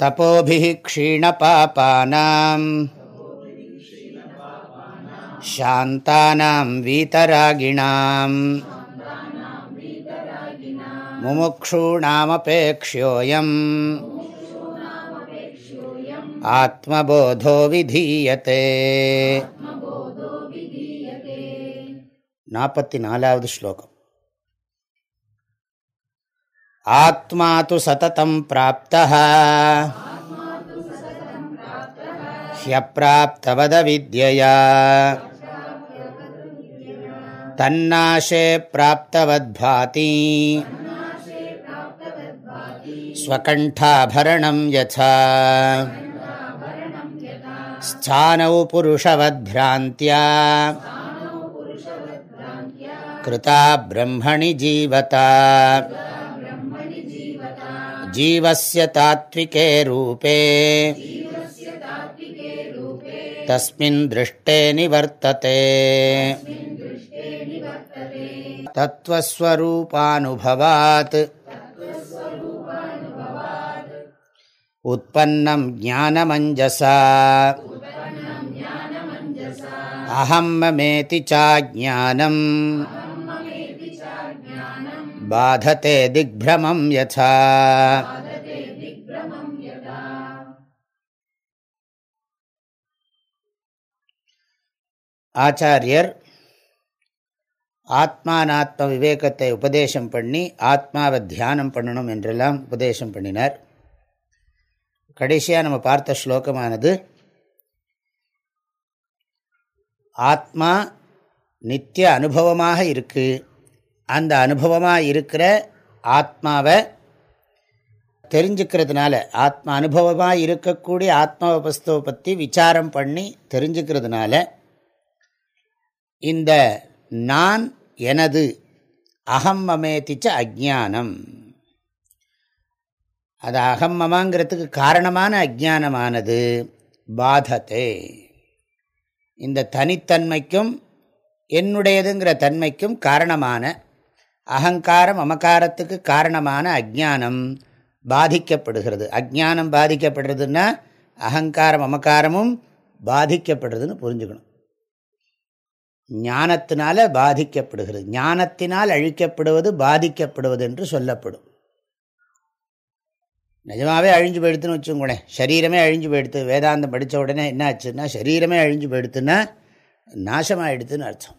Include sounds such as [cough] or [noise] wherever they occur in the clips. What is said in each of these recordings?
तपोभिः क्षीणपापानां शान्तानां वीतरागिणां मुमुक्षूणामपेक्ष्योऽयम् आत्मबोधो विधीयते नापति नालावद् श्लोकम् आत्मा तु सततं प्राप्तः। ह्यप्राप्तवदविद्यया। तन्नाशे प्राप्तवद्भाति। स्वकण्ठाभरणं यथा। स्थानौ पुरुषवद्भ्रान्त्या। कृता ब्रह्मणि जीवता। जीवस्य तात्विके रूपे तस्मिन् दृष्टे निवर्तते तत्त्वस्वरूपानुभवात् उत्पन्नं ज्ञानमञ्जसा अहं ममेति चाज्ञानम् बाधते दिग्भ्रमं यथा ஆச்சாரியர் ஆத்மானாத்ம விவேகத்தை உபதேசம் பண்ணி ஆத்மாவை தியானம் பண்ணணும் என்றெல்லாம் உபதேசம் பண்ணினார் கடைசியாக நம்ம பார்த்த ஸ்லோகமானது ஆத்மா நித்திய அனுபவமாக இருக்குது அந்த அனுபவமாக இருக்கிற ஆத்மாவை தெரிஞ்சுக்கிறதுனால ஆத்மா அனுபவமாக இருக்கக்கூடிய ஆத்மா வஸ்துவை பற்றி விசாரம் பண்ணி தெரிஞ்சுக்கிறதுனால இந்த நான் எனது அகம் மமேதிச்ச அஜானம் அது அகம் மமாங்கிறதுக்கு காரணமான அஜானமானது பாதத்தை. இந்த தனித்தன்மைக்கும் என்னுடையதுங்கிற தன்மைக்கும் காரணமான அகங்காரம் அமகாரத்துக்கு காரணமான அஜானம் பாதிக்கப்படுகிறது. அஜானம் பாதிக்கப்படுறதுன்னா அகங்காரம் அமகாரமும் பாதிக்கப்படுறதுன்னு புரிஞ்சுக்கணும். ஞானத்தினால பாதிக்கப்படுகிறது. ஞானத்தினால் அழிக்கப்படுவது பாதிக்கப்படுவது என்று சொல்லப்படும். நிஜமாகவே அழிஞ்சு போயிடுத்துன்னு வச்சுக்கோங்களேன். சரீரமே அழிஞ்சு போயிடுத்து வேதாந்தம் படித்த உடனே என்ன ஆச்சுன்னா சரீரமே அழிஞ்சு போயிடுத்துன்னா நாசமாகிடுதுன்னு அர்த்தம்.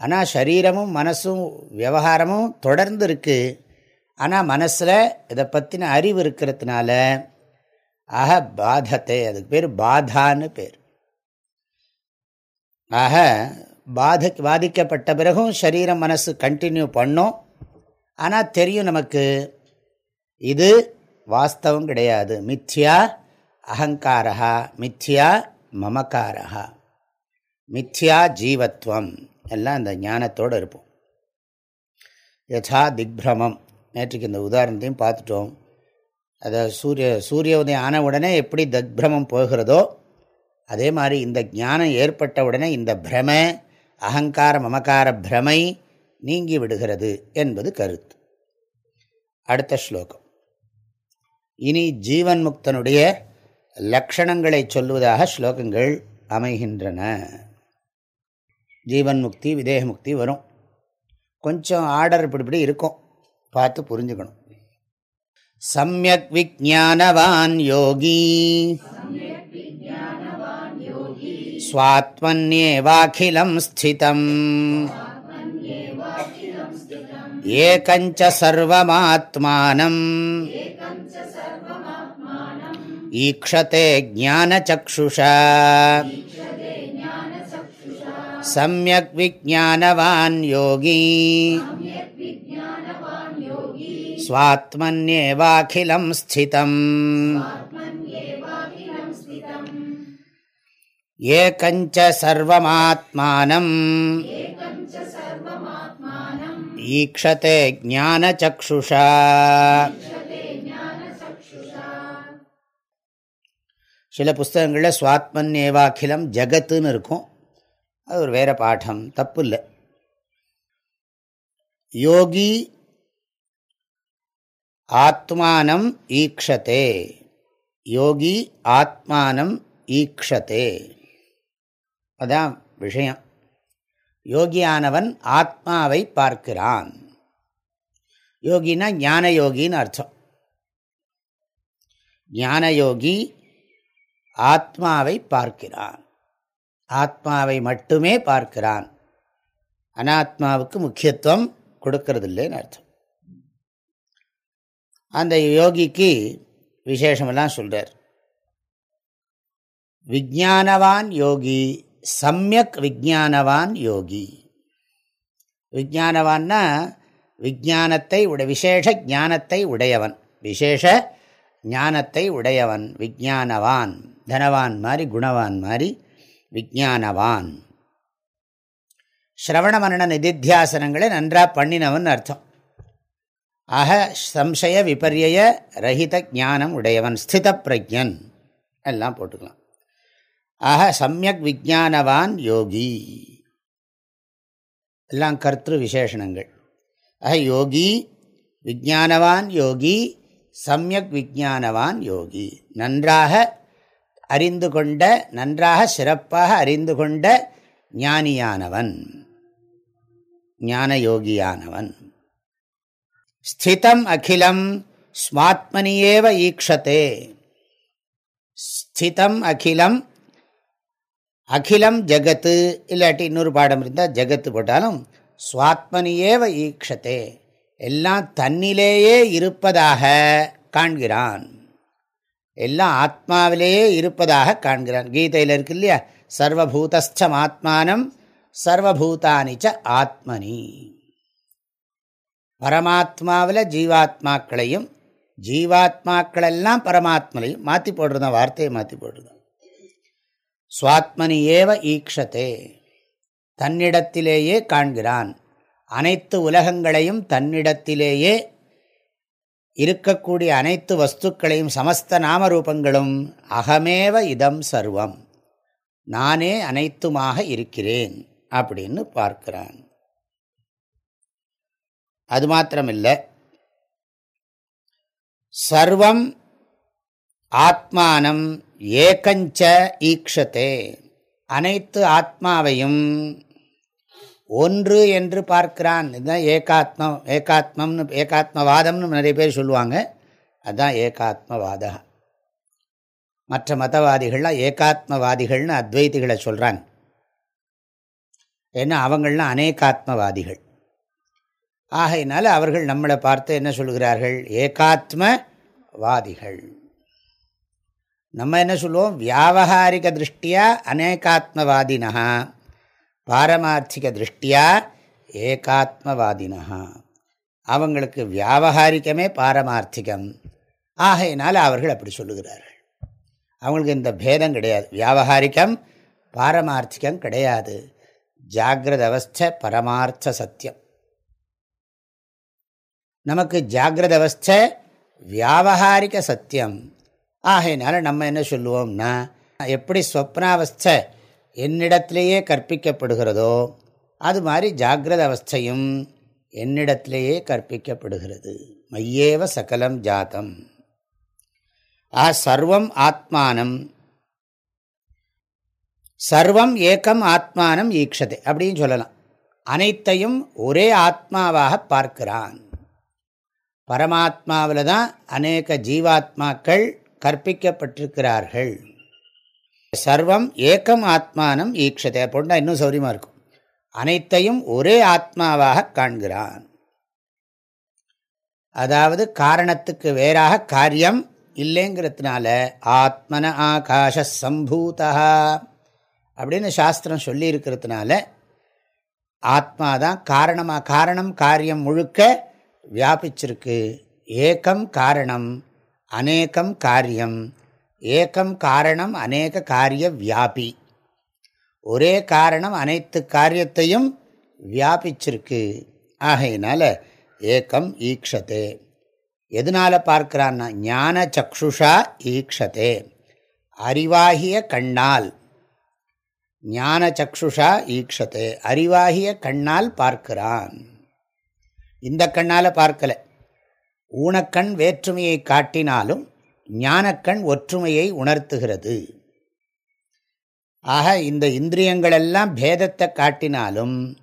ஆனால் சரீரமும் மனசும் விவகாரமும் தொடர்ந்து இருக்குது ஆனால் மனசில் இதை பற்றின அறிவு இருக்கிறதுனால ஆக பாதத்தை அதுக்கு பேர் பாதான்னு பேர். ஆக பாதி பாதிக்கப்பட்ட பிறகும் சரீரம் மனசு கண்டினியூ பண்ணும். ஆனால் தெரியும் நமக்கு இது வாஸ்தவம் கிடையாது. மித்யா அகங்காரா மித்யா மமக்காரா மித்யா ஜீவத்வம். எல்லாம் அந்த ஞானத்தோடு இருப்போம். யதா திக்பிரமம். நேற்றுக்கு இந்த உதாரணத்தையும் பார்த்துட்டோம். அதை சூரிய சூரிய உதயம் ஆன உடனே எப்படி தக்பிரமம் போகிறதோ அதே மாதிரி இந்த ஞானம் ஏற்பட்ட உடனே இந்த பிரம அகங்கார மமக்கார பிரமை நீங்கி விடுகிறது என்பது கருத்து. அடுத்த ஸ்லோகம். இனி ஜீவன் முக்தனுடைய லக்ஷணங்களை சொல்வதாக ஸ்லோகங்கள் அமைகின்றன. ஜீவன் முக்தி விதேக முக்தி வரும். கொஞ்சம் ஆர்டர் இப்படி இப்படி இருக்கும். பார்த்து புரிஞ்சுக்கணும். சமயக் விஜானவான் யோகி. ஸ்வாத்மன்யேவாகிலம் ஸ்திதம். ஏகஞ்ச சர்வமாத்மானம். ஈக்ஷதே ஜானச்சக்ஷுஷா सम्यक् विज्ञानवान् योगी स्वात्मन्येवाखिलं स्थितम् ஏகஞ்ச சர்வமாத்மானம் ஈக்ஷதே ஞானச்சக்ஷுஷா சில புஸ்தகங்களில் சுவாத்மன் ஏவாக்கிலம் ஜகத்துன்னு இருக்கும் அது ஒரு வேற பாடம் தப்பு இல்லை யோகி ஆத்மானம் ஈக்ஷதே. யோகி ஆத்மானம் ஈக்ஷதே. அதான் விஷயம். யோகியானவன் ஆத்மாவை பார்க்கிறான். யோகினா ஞான யோகின்னு அர்த்தம். ஞான யோகி ஆத்மாவை பார்க்கிறான். ஆத்மாவை மட்டுமே பார்க்கிறான். அனாத்மாவுக்கு முக்கியத்துவம் கொடுக்கறதில்லைன்னு அர்த்தம். அந்த யோகிக்கு விசேஷமெல்லாம் சொல்கிறார் விஜானவான் யோகி சமயக் விஜானவான் யோகி. விஜானவான்னா விஜானத்தை உட விசேஷ ஞானத்தை உடையவன். விசேஷ ஞானத்தை உடையவன் விஜானவான் தனவான் மாதிரி குணவான் மாதிரி விஜானவான் ஸ்ரவண மரண நிதித்தியாசனங்களை நன்றாக பண்ணினவன் அர்த்தம். ஆக சம்சய விபரிய ரஹித ஞானம் உடையவன் ஸ்தித பிரஜன் எல்லாம் போட்டுக்கலாம். ஆக சமயக் விஜானவான் யோகி. எல்லாம் கர்த்திரு விசேஷணங்கள். ஆக யோகி விஜானவான் யோகி சமயக் விஜானவான் யோகி. நன்றாக அறிந்து கொண்ட நன்றாக சிறப்பாக அறிந்து கொண்ட ஞானியானவன். ஞானயோகியானவன். ஸ்திதம் அகிலம் ஸ்மாத்மனியேவ ஈக்ஷத்தே ஸ்திதம் அகிலம் அகிலம் ஜகத்து இல்லாட்டி இன்னொரு பாடம் இருந்தால் ஜகத்து போட்டாலும் சுவாத்மனியேவ ஈக்ஷத்தே எல்லாம் தன்னிலேயே இருப்பதாக காண்கிறான். எல்லாம் ஆத்மாவிலேயே இருப்பதாக காண்கிறான். கீதையில் இருக்கு இல்லையா? சர்வபூதஸ்தம் ஆத்மானம் சர்வபூதானிச்ச ஆத்மனி. பரமாத்மாவில் ஜீவாத்மாக்களையும் ஜீவாத்மாக்களெல்லாம் பரமாத்மலையும் மாற்றி போடுறதான் வார்த்தையை மாற்றி போடுறதான் சுவாத்மனி ஏவ ஈக்ஷத்தே தன்னிடத்திலேயே காண்கிறான். அனைத்து உலகங்களையும் தன்னிடத்திலேயே இருக்கக்கூடிய அனைத்து வஸ்துக்களையும் சமஸ்த நாமரூபங்களும் அகமேவ இதம் சர்வம். நானே அனைத்துமாக இருக்கிறேன் அப்படின்னு பார்க்கிறான். அது மாத்திரமில்லை. சர்வம் ஆத்மானம் ஏகஞ்ச ஈக்ஷத்தே அனைத்து ஆத்மாவையும் ஒன்று என்று பார்க்கிறான். இதுதான் ஏகாத்மம். ஏகாத்மம்னு ஏகாத்மவாதம்னு நிறைய பேர் சொல்லுவாங்க. அதுதான் ஏகாத்மவாதம். மற்ற மதவாதிகள்லாம் ஏகாத்மவாதிகள்னு அத்வைதிகளை சொல்கிறாங்க ஏன்னா அவங்கள்லாம் அநேகாத்மவாதிகள். ஆகையினால அவர்கள் நம்மளை பார்த்து என்ன சொல்கிறார்கள்? ஏகாத்மவாதிகள். நம்ம என்ன சொல்லுவோம்? வியாபகாரிக திருஷ்டியா அநேகாத்மவாதினா பாரமார்த்திக திருஷ்டியா ஏகாத்மவாதினா அவங்களுக்கு வியாபகாரிக்கமே பாரமார்த்திகம். ஆகையினால் அவர்கள் அப்படி சொல்லுகிறார்கள். அவங்களுக்கு இந்த பேதம் கிடையாது. வியாபகாரிக்கம் பாரமார்த்திகம் கிடையாது. ஜாகிரத அவஸ்த பரமார்த்த சத்தியம். நமக்கு ஜாகிரத அவஸ்த வியாபகாரிக சத்தியம். ஆகையினால நம்ம என்ன சொல்லுவோம்னா எப்படி ஸ்வப்னாவஸ்தை என்னிடத்திலேயே கற்பிக்கப்படுகிறதோ அது மாதிரி ஜாகிரத அவஸ்தையும் என்னிடத்திலேயே கற்பிக்கப்படுகிறது. மையேவ சகலம் ஜாத்தம் ஆ சர்வம் ஆத்மானம். சர்வம் ஏக்கம் ஆத்மானம் ஈக்ஷதை அப்படின்னு சொல்லலாம். அனைத்தையும் ஒரே ஆத்மாவாக பார்க்கிறான். பரமாத்மாவில் தான் அநேக ஜீவாத்மாக்கள் கற்பிக்கப்பட்டிருக்கிறார்கள். சர்வம் ஏக்கம் ஆத்மானம் ஈக்ஷதை. அப்படின்னா இன்னும் சௌரியமாக இருக்கும். அனைத்தையும் ஒரே ஆத்மாவாக காண்கிறான். அதாவது காரணத்துக்கு வேறாக காரியம் இல்லைங்கிறதுனால ஆத்மன ஆகாஷ சம்பூதா அப்படின்னு சாஸ்திரம் சொல்லி இருக்கிறதுனால ஆத்மா தான் காரணமாக காரணம் காரியம் முழுக்க வியாபிச்சிருக்கு. ஏக்கம் காரணம் அநேகம் காரியம். ஏக்கம் காரணம் அநேக காரிய வியாபி. ஒரே காரணம் அனைத்து காரியத்தையும் வியாபிச்சிருக்கு. ஆகையினால ஏக்கம் ஈக்ஷதே. எதனால் பார்க்கிறான்னா ஞான சக்ஷுஷா ஈக்ஷதே. அறிவாகிய கண்ணால். ஞான சக்ஷுஷா ஈக்ஷதே. அறிவாகிய கண்ணால் பார்க்கிறான். இந்த கண்ணால் பார்க்கல. ஊனக்கண் வேற்றுமையை காட்டினாலும் ஞானக்கண் ஒற்றுமையை உணர்த்துகிறது. ஆக இந்த இந்திரியங்களெல்லாம் பேதத்தை காட்டினாலும்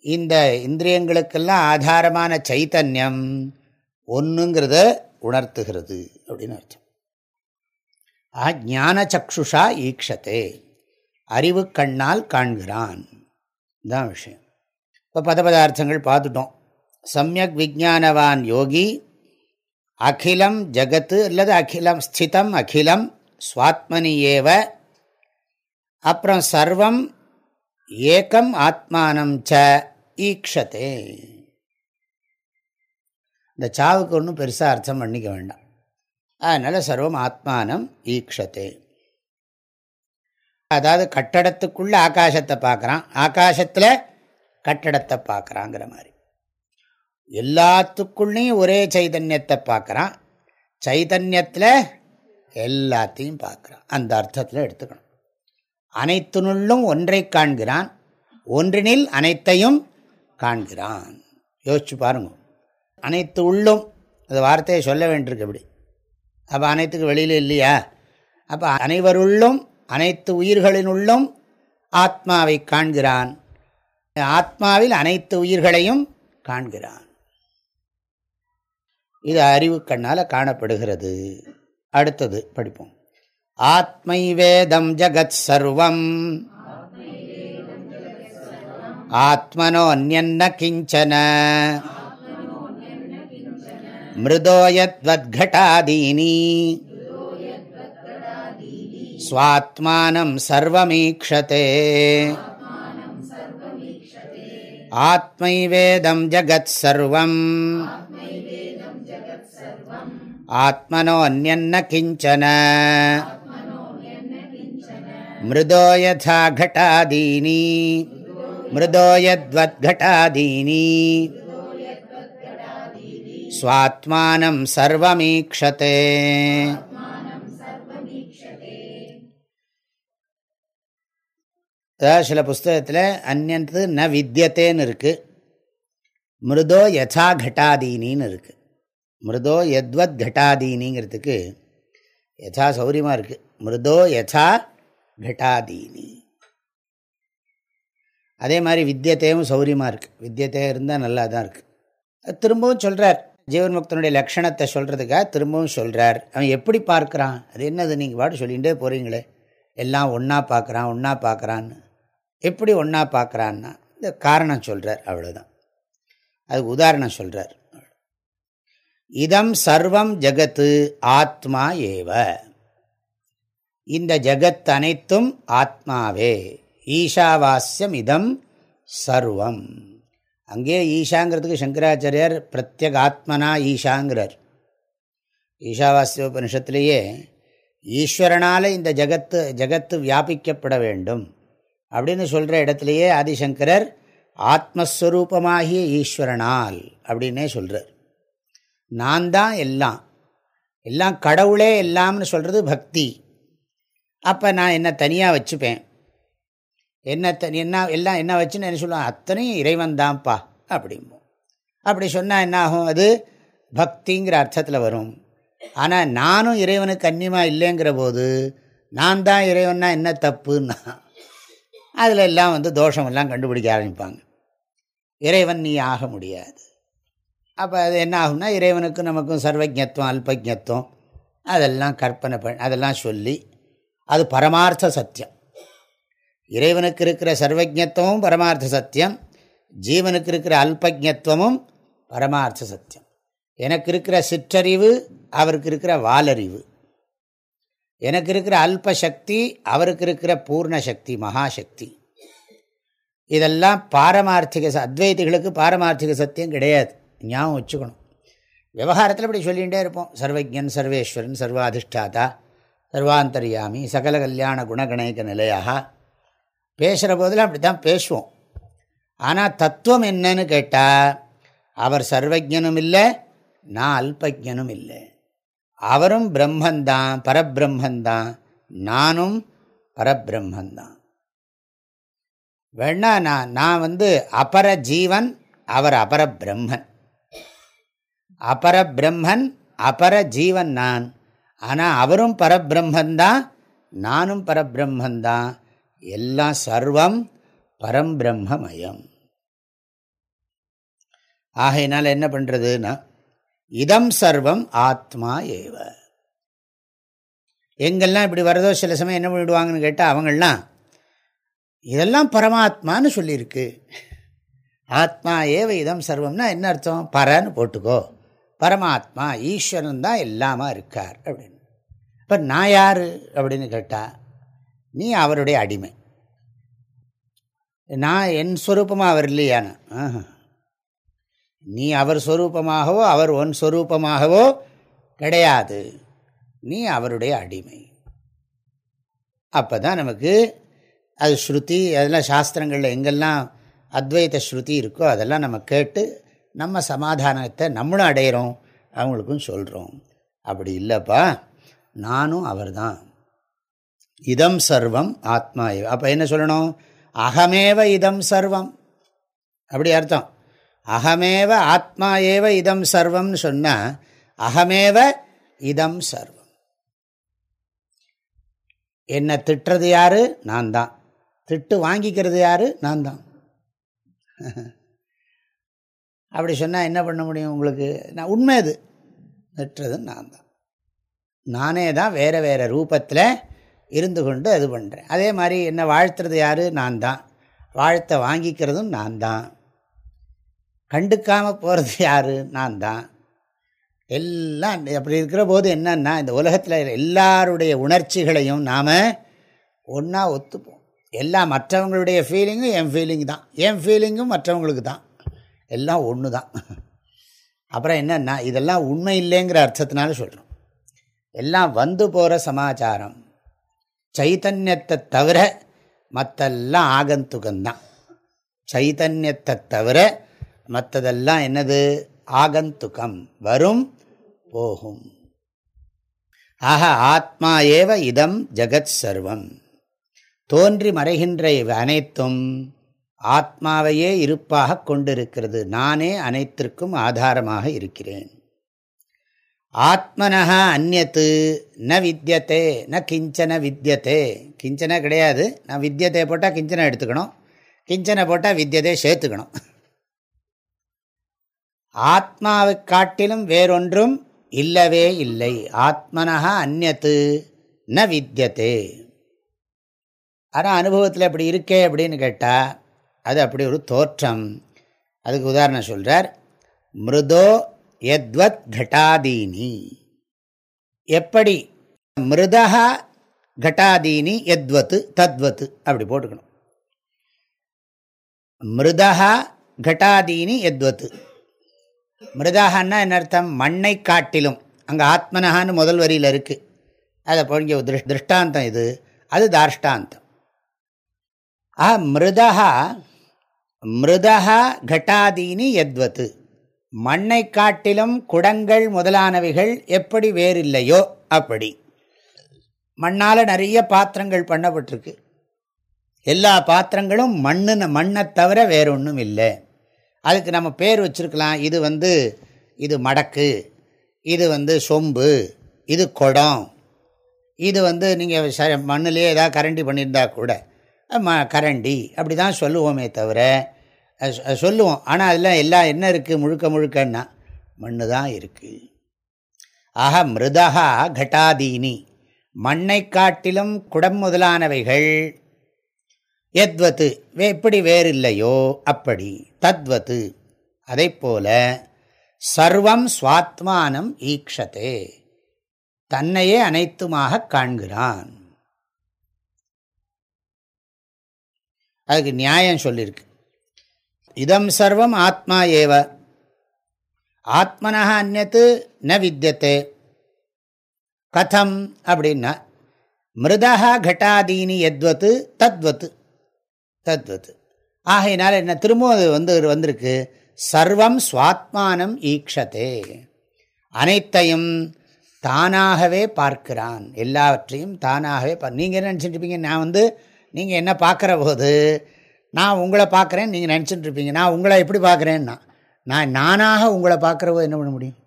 இந்த இந்திரியங்களுக்கெல்லாம் ஆதாரமான சைத்தன்யம் ஒன்றுங்கிறத உணர்த்துகிறது அப்படின்னு அர்த்தம். ஆ ஞான சக்ஷுஷா ஈக்ஷத்தே அறிவு கண்ணால் காண்கிறான். தான் விஷயம். இப்போ பதபதார்த்தங்கள் பார்த்துட்டோம். சமயக் விஜானவான் யோகி அகிலம் ஜகத்து அல்லது அகிலம் ஸ்திதம் அகிலம் சுவாத்மனி ஏவ. அப்புறம் சர்வம் ஏக்கம் ஆத்மானம் ச ஈக்ஷதே. இந்த சாவுக்கு ஒன்றும் பெருசாக அர்த்தம் பண்ணிக்க வேண்டாம். அதனால் சர்வம் ஆத்மானம் ஈக்ஷதே. அதாவது கட்டடத்துக்குள்ளே ஆகாசத்தை பார்க்குறான். ஆகாசத்தில் கட்டடத்தை பார்க்குறாங்கிற மாதிரி. எல்லாத்துக்குள்ளேயும் ஒரே சைதன்யத்தை பார்க்குறான். சைதன்யத்தில் எல்லாத்தையும் பார்க்குறான். அந்த அர்த்தத்தில் எடுத்துக்கணும். அனைத்துனுள்ளும் ஒன்றை காண்கிறான். ஒன்றினில் அனைத்தையும் காண்கிறான். யோசிச்சு பாருங்க. அனைத்து உள்ளும் அந்த வார்த்தையை சொல்ல வேண்டியிருக்கு இப்படி. அப்போ அனைத்துக்கு வெளியில் இல்லையா? அப்போ அனைவருள்ளும் அனைத்து உயிர்களினுள்ளும் ஆத்மாவை காண்கிறான். ஆத்மாவில் அனைத்து உயிர்களையும் காண்கிறான். இது அறிவு கண்ணால் காணப்படுகிறது. அடுத்தது படிப்போம். ஆத்மை வேதம் ஜகத் சர்வம். ஆத்மனோன்யன்ன கிஞ்சன. மிருதோயத்வத்கட்டாதீனி ஸ்வாத்மானம் சர்வமீக்ஷதே. ஆத்மை வேதம் ஜகத் சர்வம். ஆத்மனோன்யன்ன கிஞ்சன மிருதோ யதா घटादीनि मृदो यद्वद्घटादीनि स्वात्मानं सर्वमीक्षते அதாவது சில புஸ்தகத்தில் அந்நது ந வித்தியத்தேன்னு இருக்குது மிருதோ யசா கட்டாதீனின்னு இருக்குது மிருதோ எத்வத் கட்டாதீனிங்கிறதுக்கு யசா சௌரியமாக இருக்குது மிருதோ யசா கட்டாதீனி. அதே மாதிரி வித்தியத்தையும் சௌரியமாக இருக்குது வித்தியத்தை இருந்தால் நல்லா தான் இருக்குது திரும்பவும் சொல்கிறார் ஜீவன் முக்தனுடைய லக்ஷணத்தை சொல்கிறதுக்காக திரும்பவும் சொல்கிறார் அவன் எப்படி பார்க்குறான்? அது என்னது? நீங்கள் பாட்டு சொல்லிகிட்டே போகிறீங்களே எல்லாம் ஒன்றா பார்க்குறான் ஒன்றா பார்க்குறான்னு. எப்படி ஒன்றா பார்க்குறான்னா இந்த காரணம் சொல்கிறார் அவ்வளோதான் அதுக்கு உதாரணம் சொல்கிறார் இதம் சர்வம் ஜகத்து ஆத்மா ஏவ. இந்த ஜகத் அனைத்தும் ஆத்மாவே. ஈஷாவாஸ்யம் இதம் சர்வம். அங்கே ஈஷாங்கிறதுக்கு சங்கராச்சாரியர் பிரத்யக் ஆத்மனா ஈஷாங்கிறார். ஈஷாவாஸ்ய உபனிஷத்துலேயே ஈஸ்வரனால் இந்த ஜகத்து ஜகத்து வியாபிக்கப்பட வேண்டும் அப்படின்னு சொல்கிற இடத்துலையே ஆதிசங்கரர் ஆத்மஸ்வரூபமாகிய ஈஸ்வரனால் அப்படின்னே சொல்கிறார் நான் தான் எல்லாம். எல்லாம் கடவுளே எல்லாம்னு சொல்கிறது பக்தி. அப்போ நான் என்ன தனியாக வச்சுப்பேன்? என்ன தனி என்ன எல்லாம் என்ன வச்சுன்னு என்ன சொல்லுவேன் அத்தனையும் இறைவன் தான்ப்பா அப்படிம்போம் அப்படி சொன்னால் என்ன ஆகும்? அது பக்திங்கிற அர்த்தத்தில் வரும். ஆனால் நானும் இறைவனுக்கு அந்நியமாக இல்லைங்கிற போது நான் தான் இறைவன்னா என்ன தப்புன்னா அதில் எல்லாம் வந்து தோஷமெல்லாம் கண்டுபிடிக்க ஆரம்பிப்பாங்க. இறைவன் நீ ஆக முடியாது. அப்போ அது என்ன ஆகும்னா இறைவனுக்கும் நமக்கும் சர்வஜத்வம் அல்பஜத்வம் அதெல்லாம் கற்பனை பண்ண அதெல்லாம் சொல்லி அது பரமார்த்த சத்தியம். இறைவனுக்கு இருக்கிற சர்வஜத்வமும் பரமார்த்த சத்தியம் ஜீவனுக்கு இருக்கிற அல்பஜத்வமும் பரமார்த்த சத்தியம். எனக்கு இருக்கிற சிற்றறிவு அவருக்கு இருக்கிற வாலறிவு. எனக்கு இருக்கிற அல்ப சக்தி அவருக்கு இருக்கிற பூர்ண சக்தி மகாசக்தி. இதெல்லாம் பாரமார்த்திக அத்வைதிகளுக்கு பாரமார்த்திக சத்தியம் கிடையாது. ஞாபகம் வச்சுக்கணும். விவகாரத்தில் இப்படி சொல்லிகிட்டே இருப்போம். சர்வஜன் சர்வேஸ்வரன் சர்வாதிஷ்டாதா சர்வாந்தரியாமி சகல கல்யாண குணகணேக நிலையாக பேசுகிற போதில் அப்படி தான் பேசுவோம். ஆனால் தத்துவம் என்னன்னு கேட்டால் அவர் சர்வஜனும் இல்லை நான் அல்பஜனும் இல்லை. அவரும் பிரம்மந்தான் பரபிரம்மந்தான் நானும் பரபிரம்மந்தான். வேணா நான் நான் வந்து அபர ஜீவன் அவர் அபர பிரம்மன் அபர பிரம்மன் அபர ஜீவன் நான். ஆனால் அவரும் பரபிரம்மந்தான் நானும் பரபிரம்மந்தான் எல்லாம் சர்வம் பரம்பிரம்மமயம். ஆகையினால் என்ன பண்ணுறதுன்னா இதம் சர்வம் ஆத்மா ஏவ. எங்கெல்லாம் இப்படி வரதோ சில சமயம் என்ன பண்ணிவிடுவாங்கன்னு கேட்டால் அவங்கள்லாம் இதெல்லாம் பரமாத்மான்னு சொல்லியிருக்கு. ஆத்மா ஏவ இதம் சர்வம்னா என்ன அர்த்தம்? பரன்னு போட்டுக்கோ. பரமாத்மா ஈஸ்வரன் தான் எல்லாமா இருக்கார் அப்படின்னு. இப்போ நான் யார் அப்படின்னு கேட்டால் நீ அவருடைய அடிமை. நான் என் ஸ்வரூபமாக அவர் இல்லையானா நீ அவர் ஸ்வரூபமாகவோ அவர் ஒன் ஸ்வரூபமாகவோ கிடையாது. நீ அவருடைய அடிமை. அப்போ தான் நமக்கு அது ஸ்ருதி அதெல்லாம் சாஸ்திரங்களில் எங்கெல்லாம் அத்வைத ஸ்ருதி இருக்கோ அதெல்லாம் நம்ம கேட்டு நம்ம சமாதானத்தை நம்மளும் அடையிறோம் அவங்களுக்கும் சொல்கிறோம் அப்படி இல்லைப்பா. நானும் அவர் தான் இதம் சர்வம் ஆத்மா அப்போ என்ன சொல்லணும்? அகமேவ இதம் சர்வம். அப்படி அர்த்தம். அகமேவ ஆத்மா ஏவ இதம் சர்வம்னு சொன்னால் அகமேவ இதம் சர்வம். என்னை திட்டுறது யாரு? நான் தான் திட்டு வாங்கிக்கிறது யாரு? நான் தான் [laughs] அப்படி சொன்னால் என்ன பண்ண முடியும் உங்களுக்கு? நான் உண்மை அது. திட்டுறது நான் தான். நானே தான் வேறு வேறு ரூபத்தில் இருந்து கொண்டு அது பண்ணுறேன் அதே மாதிரி என்னை வாழ்த்துறது யார்? நான் தான். வாழ்த்த வாங்கிக்கிறதும் நான் தான். கண்டுக்காமல் போகிறது யார்? நான் தான். எல்லாம் அப்படி இருக்கிற போது என்னன்னா இந்த உலகத்தில் எல்லாருடைய உணர்ச்சிகளையும் நாம் ஒன்றா ஒத்துப்போம். எல்லாம் மற்றவங்களுடைய ஃபீலிங்கும் என் ஃபீலிங் தான். என் ஃபீலிங்கும் மற்றவங்களுக்கு தான். எல்லாம் ஒன்று தான். அப்புறம் என்னென்னா இதெல்லாம் உண்மை இல்லைங்கிற அர்த்தத்தினால சொல்கிறோம் எல்லாம் வந்து போகிற சமாச்சாரம். சைத்தன்யத்தை தவிர மற்றெல்லாம் ஆகந்துகந்தான் சைத்தன்யத்தை தவிர மற்றதெல்லாம் என்னது? ஆகந்துக்கம் வரும் போகும். ஆக ஆத்மா ஏவ இதம் ஜகத் சர்வம். தோன்றி மறைகின்ற இவ் அனைத்தும் ஆத்மாவையே இருப்பாக கொண்டிருக்கிறது. நானே அனைத்திற்கும் ஆதாரமாக இருக்கிறேன். ஆத்மனஹா அந்நத்து ந வித்தியத்தே ந கிஞ்சன வித்தியத்தே கிஞ்சன கிடையாது. நான் வித்தியத்தை போட்டால் கிஞ்சனை எடுத்துக்கணும். கிஞ்சனை போட்டால் வித்தியதை சேர்த்துக்கணும். ஆத்மாவை காட்டிலும் வேறொன்றும் இல்லவே இல்லை. ஆத்மனஹா அந்நத்து ந வித்தியத்தே ஆனால் அனுபவத்தில் அப்படி இருக்கே அப்படின்னு கேட்டால் அது அப்படி ஒரு தோற்றம். அதுக்கு உதாரணம் சொல்கிறார் மிருதோ எத்வத் கட்டாதீனி. எப்படி? மிருதா கட்டாதீனி எத்வத்து தத்வத்து அப்படி போட்டுக்கணும். மிருதா கட்டாதீனி எத்வத்து மிருதாகன்னா என்ன அர்த்தம்? மண்ணை காட்டிலும். அங்கே ஆத்மனஹான்னு முதல் வரியில் இருக்குது அதை பொழிஞ்ச திருஷ் திருஷ்டாந்தம் இது. அது தார்ஷ்டாந்தம். ஆ மிருதா மிருதா கட்டாதீனி எத்வத்து மண்ணை காட்டிலும் குடங்கள் முதலானவைகள் எப்படி வேறில்லையோ அப்படி. மண்ணால் நிறைய பாத்திரங்கள் பண்ணப்பட்டிருக்கு. எல்லா பாத்திரங்களும் மண்ணு மண்ணை தவிர வேற ஒன்றும் இல்லை. அதுக்கு நம்ம பேர் வச்சுருக்கலாம். இது வந்து இது மடக்கு இது வந்து சொம்பு இது குடம். இது வந்து நீங்கள் ச மண்ணிலே ஏதாவது கரண்டி பண்ணியிருந்தா கூட. ம கரண்டி. அப்படி தான் சொல்லுவோமே தவிர சொல்லுவோம். ஆனால் அதில் எல்லாம் என்ன இருக்குது முழுக்க முழுக்கன்னா மண் தான் இருக்குது ஆக மிருதா கட்டாதீனி. மண்ணை காட்டிலும் குடம் முதலானவைகள் எத்வத்து? எப்படி வேறு இல்லையோ அப்படி. தத்வத்து. அதை போல சர்வம் சுவாத்மானம் ஈக்ஷதே. தன்னையே அனைத்துமாக காண்கிறான். அதுக்கு நியாயம் சொல்லியிருக்கு இதம் சர்வம் ஆத்மா ஏவ. ஆத்மனா அந்நத்து ந வித்தியத்தே கதம் அப்படின்னா மிருதா கட்டாதீனி எத்வத்து தத்வத்து. தத்வத்து. ஆகையினால என்ன திரும்பவும் அது வந்து வந்திருக்கு சர்வம் சுவாத்மானம் ஈக்ஷதே. அனைத்தையும் தானாகவே பார்க்கிறான். எல்லாவற்றையும் தானாகவே பார் நீங்கள் என்ன நினச்சிட்டு நான் வந்து நீங்கள் என்ன பார்க்குற போது நான் உங்களை பார்க்குறேன் நீங்கள் நினச்சிட்டு இருப்பீங்க நான் உங்களை எப்படி பார்க்குறேன்னா நான் நானாக உங்களை பார்க்குற போது என்ன பண்ண முடியும்?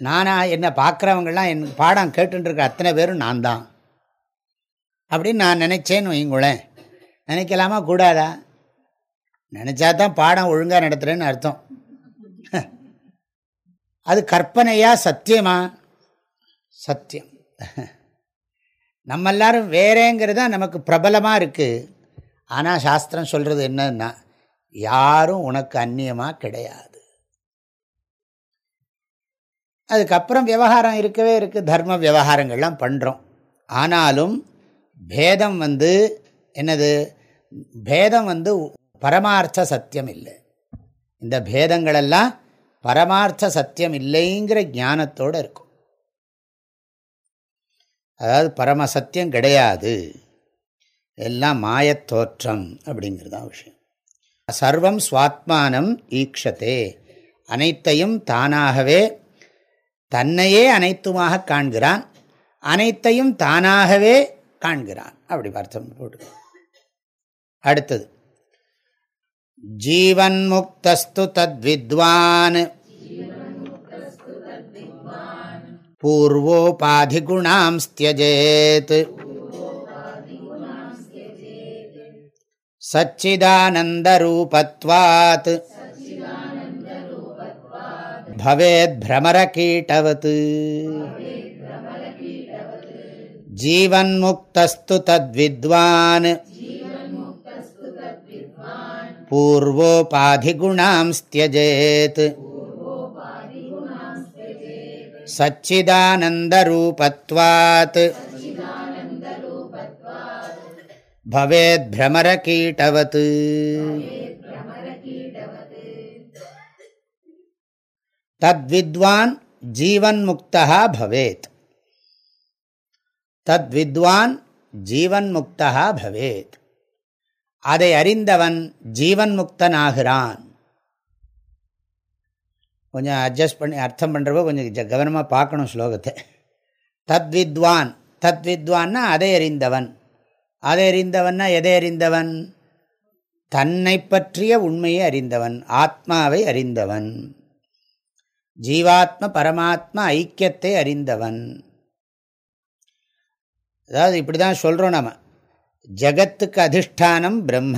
நானாக என்னை பார்க்குறவங்களாம் என் பாடம் கேட்டுருக்க அத்தனை பேரும் நான் தான். அப்படின்னு நான் நினச்சேன்னு வைங்களேன் நினைக்கலாமா? கூடாதா? நினச்சா தான் பாடம் ஒழுங்காக நடத்துகிறேன்னு அர்த்தம். அது கற்பனையா சத்தியமா? சத்தியம். நம்ம எல்லாரும் வேறேங்கிறது தான் நமக்கு பிரபலமாக இருக்குது ஆனால் சாஸ்திரம் சொல்கிறது என்னன்னா யாரும் உனக்கு அந்நியமாக கிடையாது. அதுக்கப்புறம் விவகாரம் இருக்கவே இருக்குது தர்ம விவகாரங்கள்லாம் பண்ணுறோம் ஆனாலும் பேதம் வந்து என்னது பேதம் வந்து பரமார்த்த சத்தியம் இல்லை. இந்த பேதங்களெல்லாம் பரமார்த்த சத்தியம் இல்லைங்கிற ஞானத்தோடு இருக்கும். அதாவது பரம சத்தியம் கிடையாது. எல்லாம் மாயத்தோற்றம் அப்படிங்கிறது தான் விஷயம். சர்வம் சுவாத்மானம் ஈக்ஷத்தே அனைத்தையும் தானாகவே தன்னையே அனைத்துமாக காண்கிறான். அனைத்தையும் தானாகவே காண்கிறான். அப்படி அர்த்தம் போட்டு அடுத்தது. ஜீவன் முக்தஸ்து தத்வித்வான். பூர்வோபாதிகுணாம் ஸ்தியஜேத் சச்சிதானந்தரூபத்வாத் பவேத் பிரமரகீட்டவத் ஜீவன்முக்தஸ்து தத்வித்வான் பூர்வோபாதிகுணாம் ஸ்தியஜேத் सच्चिदानन्दरूपत्वात् भवेद्भ्रमरकीटवत् तद्विद्वान् जीवन्मुक्तः भवेत् தத்வித்வான் ஜீவன் முக்தா பவேத் அதை அறிந்தவன் ஜீவன் முக்தனாகிறான் கொஞ்சம் அட்ஜஸ்ட் பண்ணி அர்த்தம் பண்ணுறப்போ கொஞ்சம் கவனமாக பார்க்கணும் ஸ்லோகத்தை. தத்வித்வான். தத்வித்வான்னா அதை அறிந்தவன். அதை அறிந்தவன்னா எதை அறிந்தவன்? தன்னை பற்றிய உண்மையை அறிந்தவன். ஆத்மாவை அறிந்தவன். ஜீவாத்ம பரமாத்மா ஐக்கியத்தை அறிந்தவன். அதாவது இப்படி தான் சொல்கிறோம் நம்ம ஜகத்துக்கு அதிஷ்டானம் பிரம்ம.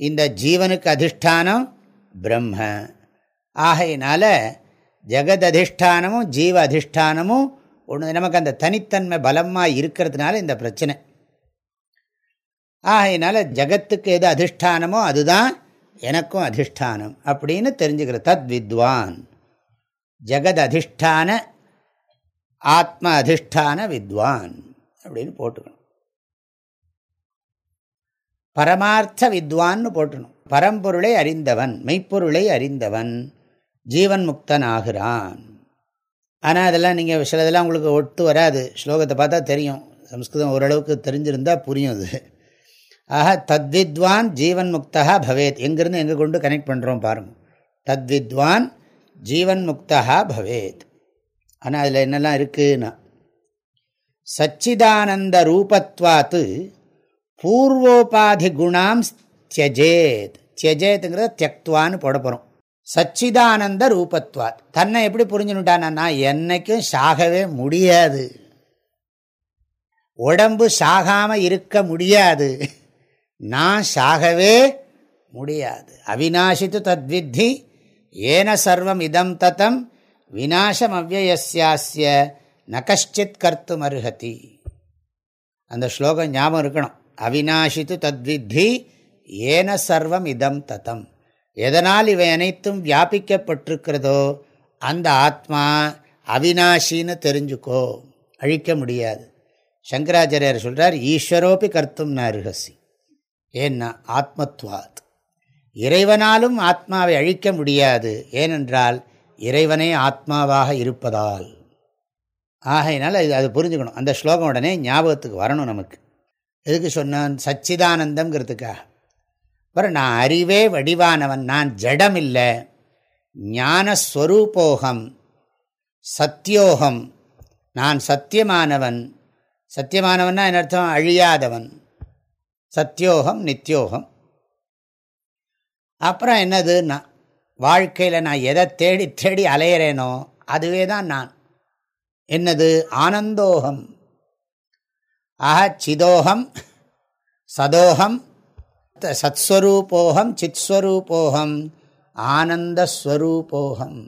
இந்த ஜீவனுக்கு அதிஷ்டானம் பிரம்ம. ஆகையினால ஜெகத் அதிஷ்டானமும் ஜீவ அதிஷ்டானமும் ஒன்று நமக்கு அந்த தனித்தன்மை பலமாக இருக்கிறதுனால இந்த பிரச்சனை. ஆகையினால ஜகத்துக்கு எது அதிஷ்டானமோ அதுதான் எனக்கும் அதிஷ்டானம் அப்படின்னு தெரிஞ்சுக்கிற தத் வித்வான் ஜெகத் அதிஷ்டான ஆத்ம அதிஷ்டான வித்வான் அப்படின்னு போட்டுக்கணும். பரமார்த்த வித்வான்னு போட்டணும் பரம்பொருளை அறிந்தவன் மெய்ப்பொருளை அறிந்தவன். ஜீவன் முக்தன் ஆகிறான் ஆனால் அதெல்லாம் நீங்கள் சிலதெல்லாம் உங்களுக்கு ஒட்டு வராது. ஸ்லோகத்தை பார்த்தா தெரியும். சம்ஸ்கிருதம் ஓரளவுக்கு தெரிஞ்சிருந்தால் புரியும் அது. ஆக தத்வித்வான் ஜீவன் முக்தா பவேத். எங்கேருந்து எங்கே கொண்டு கனெக்ட் பண்ணுறோம் பாருங்கள் தத்வித்வான் ஜீவன் முக்தா பவேத். ஆனால் அதில் என்னெல்லாம் இருக்குன்னா சச்சிதானந்த ரூபத்வாத்து பூர்வோபாதி குணாம் தியஜேத். தியஜேத்துங்கிறத தியக்துவான்னு போட போகிறோம் சச்சிதானந்த ரூபத்வாத். தன்னை எப்படி புரிஞ்சுனுட்டானா என்னைக்கும் சாகவே முடியாது. உடம்பு சாகாமல் இருக்க முடியாது. நான் சாகவே முடியாது. அவிநாசித்து தத்வித்தி ஏன சர்வம் இதம் தத்தம் விநாசம் ந நகஷ்டித் கர்த்தும் அருகதி அந்த ஸ்லோகம் ஞாபகம் இருக்கணும். அவிநாசித்து தத்வித்தி ஏன சர்வம் இதம் தத்தம் எதனால் இவை அனைத்தும் வியாபிக்கப்பட்டிருக்கிறதோ அந்த ஆத்மா அவினாஷின்னு தெரிஞ்சுக்கோ. அழிக்க முடியாது. சங்கராச்சாரியார் சொல்கிறார் ஈஸ்வரோப்பி கர்த்தும் நருகசி ஏன்னா ஆத்மத்வாத். இறைவனாலும் ஆத்மாவை அழிக்க முடியாது. ஏனென்றால் இறைவனே ஆத்மாவாக இருப்பதால். ஆகையினால் இது அது புரிஞ்சுக்கணும். அந்த ஸ்லோகம் உடனே ஞாபகத்துக்கு வரணும் நமக்கு. எதுக்கு சொன்னான்? சச்சிதானந்தங்கிறதுக்காக அப்புறம் நான் அறிவே வடிவானவன் நான் ஜடம் இல்லை ஞானஸ்வரூபோகம் சத்தியோகம். நான் சத்தியமானவன். சத்தியமானவன்னா என்ன அர்த்தம்? அழியாதவன். சத்தியோகம் நித்தியோகம். அப்புறம் என்னதுன்னா வாழ்க்கையில் நான் எதை தேடி தேடி அலையிறேனோ அதுவே தான் நான். என்னது? ஆனந்தோகம். ஆஹ சிதோகம் சதோகம் சத்ஸ்வரூபோகம் சித்ஸ்வரூபோகம் ஆனந்தஸ்வரூபோகம்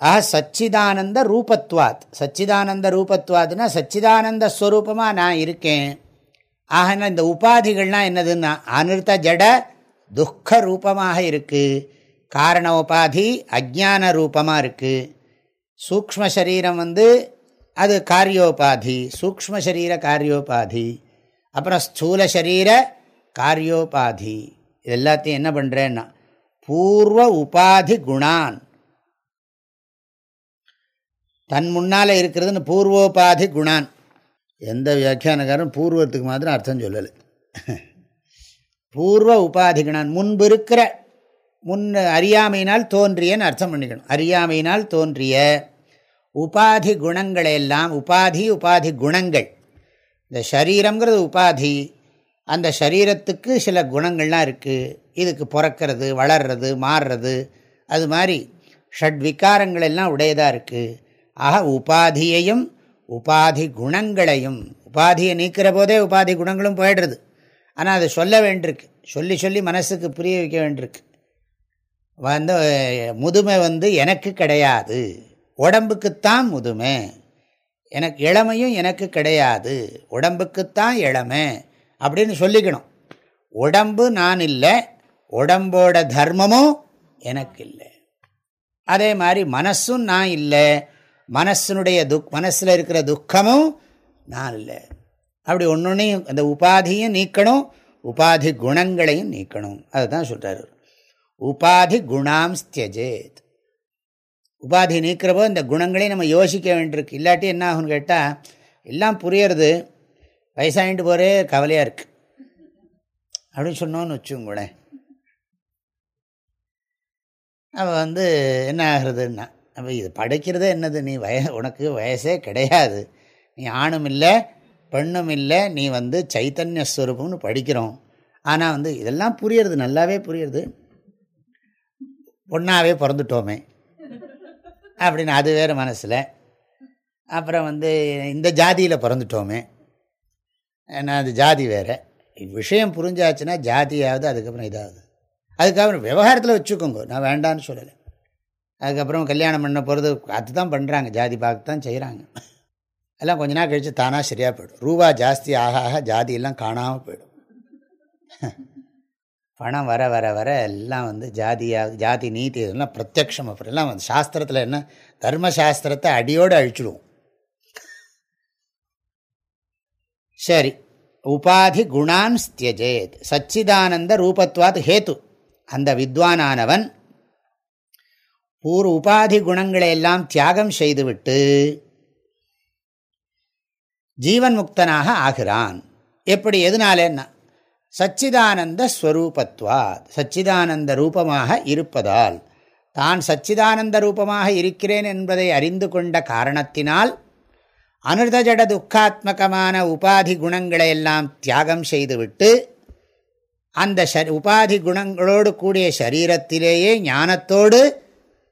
ஆஹ சச்சிதானந்த ரூபத்வாத். சச்சிதானந்த ரூபத்வாத்னா சச்சிதானந்த ஸ்வரூபமாக நான் இருக்கேன். ஆகனா இந்த உபாதிகள்லாம் என்னதுன்னா அனிர்த்த ஜட துக்க ரூபமாக இருக்குது காரண உபாதி அஜான ரூபமாக இருக்குது சூக்ம சரீரம் வந்து அது காரியோபாதி. சூக்ம சரீர காரியோபாதி. அப்புறம் ஸ்தூல சரீர காரியோபாதி. இது எல்லாத்தையும் என்ன பண்ணுறேன்னா பூர்வ உபாதி குணான். தன் முன்னால் இருக்கிறதுன்னு பூர்வோபாதி குணான். எந்த வியாக்கியானக்காரன் பூர்வத்துக்கு மாத்திரம் அர்த்தம் சொல்லலை. பூர்வ உபாதி குணான். முன்பு இருக்கிற முன் அறியாமையினால் தோன்றியன்னு அர்த்தம் பண்ணிக்கணும். அறியாமையினால் தோன்றிய உபாதி குணங்களையெல்லாம் உபாதி உபாதி குணங்கள். இந்த சரீரங்கிறது உபாதி. அந்த சரீரத்துக்கு சில குணங்கள்லாம் இருக்குது இதுக்கு பிறக்கிறது வளர்றது மாறுறது. அது மாதிரி ஷட் விகாரங்கள் எல்லாம் உடையதாக இருக்குது ஆக உபாதியையும் உபாதி குணங்களையும் உபாதியை நீக்கிற போதே உபாதி குணங்களும் போயிடுறது. ஆனால் அதை சொல்ல வேண்டியிருக்கு. சொல்லி சொல்லி மனசுக்கு புரிய வைக்க வேண்டியிருக்கு. வந்து முதுமை வந்து எனக்கு கிடையாது. உடம்புக்குத்தான் முதுமை. எனக்கு இளமையும் எனக்கு கிடையாது. உடம்புக்குத்தான் இளமை. அப்படின்னு சொல்லிக்கணும். உடம்பு நான் இல்லை உடம்போட தர்மமும் எனக்கு இல்லை. அதே மாதிரி மனசும் நான் இல்லை மனசனுடைய துக் மனசில் இருக்கிற துக்கமும் நான் இல்லை. அப்படி ஒன்றையும் அந்த உபாதியும் நீக்கணும் உபாதி குணங்களையும் நீக்கணும். அதுதான் சொல்கிறார் உபாதி குணாம் ஸ்தியஜேத் உபாதி நீக்கிறப்போ இந்த குணங்களையும் நம்ம யோசிக்க வேண்டியிருக்கு. இல்லாட்டி என்ன ஆகும்னு கேட்டால் எல்லாம் புரியறது வயசாகிட்டு போகிறே கவலையாக இருக்குது அப்படின்னு சொன்னோன்னு வச்சுங்களேன் அவள் வந்து என்ன ஆகுறதுன்னா அப்போ இது படிக்கிறதே என்னது? நீ வய உனக்கு வயசே கிடையாது. நீ ஆணும் இல்லை பெண்ணும் இல்லை நீ வந்து சைத்தன்ய ஸ்வரூபம்னு படிக்கிறோம். ஆனால் வந்து இதெல்லாம் புரியுறது நல்லாவே புரியுறது. பொண்ணாகவே பிறந்துட்டோமே. அப்படின்னு அது வேறு மனசில். அப்புறம் வந்து இந்த ஜாதியில் பிறந்துட்டோமே. ஏன்னா அது ஜாதி வேறு. விஷயம் புரிஞ்சாச்சுன்னா ஜாதியாவது அதுக்கப்புறம் இதாகுது அதுக்கப்புறம் விவகாரத்தில் வச்சுக்கோங்க. நான் வேண்டான்னு சொல்லலை. அதுக்கப்புறம் கல்யாணம் பண்ண போகிறது அதுதான் பண்ணுறாங்க ஜாதி பார்க்க தான் செய்கிறாங்க எல்லாம் கொஞ்ச நாள் கழித்து தானாக சரியாக போயிடும். ரூபா ஜாஸ்தி ஆக ஆக ஜாதியெல்லாம் காணாமல் போயிடும். பணம் வர வர வர எல்லாம் வந்து ஜாதியாக ஜாதி நீதி இதெல்லாம் பிரத்யக்ஷம் அப்புறம் எல்லாம் வந்து சாஸ்திரத்தில் என்ன? தர்மசாஸ்திரத்தை அடியோடு அழிச்சிடுவோம். சரி. உபாதி குணான் ஸ்தியஜேத். சச்சிதானந்த ரூபத்வாத் ஹேத்து. அந்த வித்வானானவன் பூர்வ உபாதி குணங்களை எல்லாம் தியாகம் செய்துவிட்டு ஜீவன் முக்தனாக ஆகிறான். எப்படி எதனாலேன்னா சச்சிதானந்த ஸ்வரூபத்வாத். சச்சிதானந்த ரூபமாக இருப்பதால் தான் சச்சிதானந்த ரூபமாக இருக்கிறேன் என்பதை அறிந்து கொண்ட காரணத்தினால் அனுர்த ஜட துக்காத்மகமான உபாதி குணங்களை எல்லாம் தியாகம் செய்துவிட்டு அந்த உபாதி குணங்களோடு கூடிய சரீரத்திலேயே ஞானத்தோடு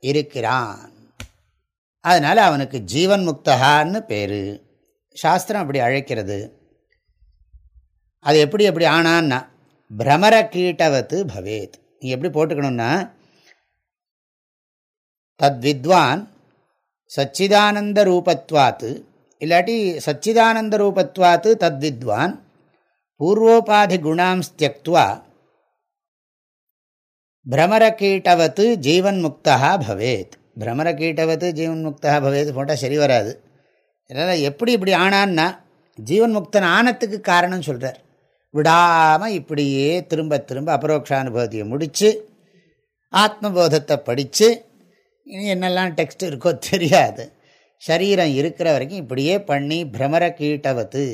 இருக்கிறான். அதனால் அவனுக்கு ஜீவன் முக்தகான்னு பேர். சாஸ்திரம் அப்படி அழைக்கிறது. அது எப்படி எப்படி ஆனான்னா பிரமர கீட்டவத்து பவேத். நீ எப்படி போட்டுக்கணும்னா தத்வித்வான் சச்சிதானந்த ரூபத்வாத்து இல்லாட்டி சச்சிதானந்த ரூபத்வாத்து தத்வித்வான் பூர்வோபாதி குணாம் தியக்துவா பிரமரக்கீட்டவத்து ஜீவன் முக்தா பவேத். பிரமரக்கீட்டவத்து ஜீவன் முக்தா பவேத் போட்டால் சரி வராது. இதனால் எப்படி இப்படி ஆனான்னா ஜீவன் முக்தன் ஆனத்துக்கு காரணம் சொல்கிறார் விடாமல் இப்படியே திரும்ப திரும்ப அபரோக்ஷானுபவத்தையை முடித்து ஆத்மபோதத்தை படித்து இனி என்னெல்லாம் டெக்ஸ்ட் இருக்கோ தெரியாது. சரீரம் இருக்கிற வரைக்கும் இப்படியே பண்ணி பிரமர கீட்டவத்து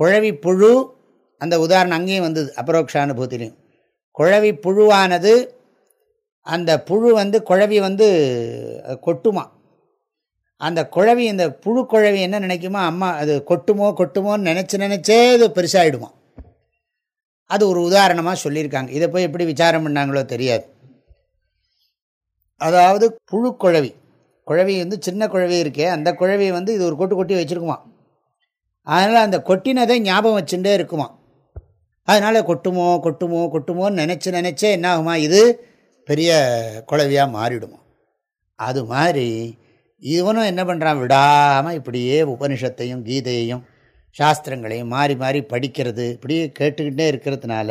குழவி புழு அந்த உதாரணம் அங்கேயும் வந்தது அபரோக்ஷானுபூத்திலையும். குழவி புழுவானது அந்த புழு வந்து குழவி வந்து கொட்டுமா. அந்த குழவி இந்த புழு குழவி என்ன நினைக்குமா அம்மா அது கொட்டுமோ கொட்டுமோன்னு நினச்சி நினச்சே இது பெருசாகிடுமா அது ஒரு உதாரணமாக சொல்லியிருக்காங்க. இதை போய் எப்படி விசாரம் பண்ணாங்களோ தெரியாது. அதாவது புழு குழவி வந்து சின்ன குழவி இருக்கே அந்த குழவி வந்து இது ஒரு கொட்டு கொட்டி வச்சுருக்குமா அதனால் அந்த கொட்டினதை ஞாபகம் வச்சுட்டே இருக்குமா அதனால் கொட்டுமோ கொட்டுமோ கொட்டுமோன்னு நினச்சி நினச்சே என்ன ஆகுமா இது பெரிய குழவியாக மாறிடுமா அது மாதிரி இவனும் என்ன பண்ணுறான் விடாமல் இப்படியே உபனிஷத்தையும் கீதையையும் சாஸ்திரங்களையும் மாறி மாறி படிக்கிறது இப்படியே கேட்டுக்கிட்டே இருக்கிறதுனால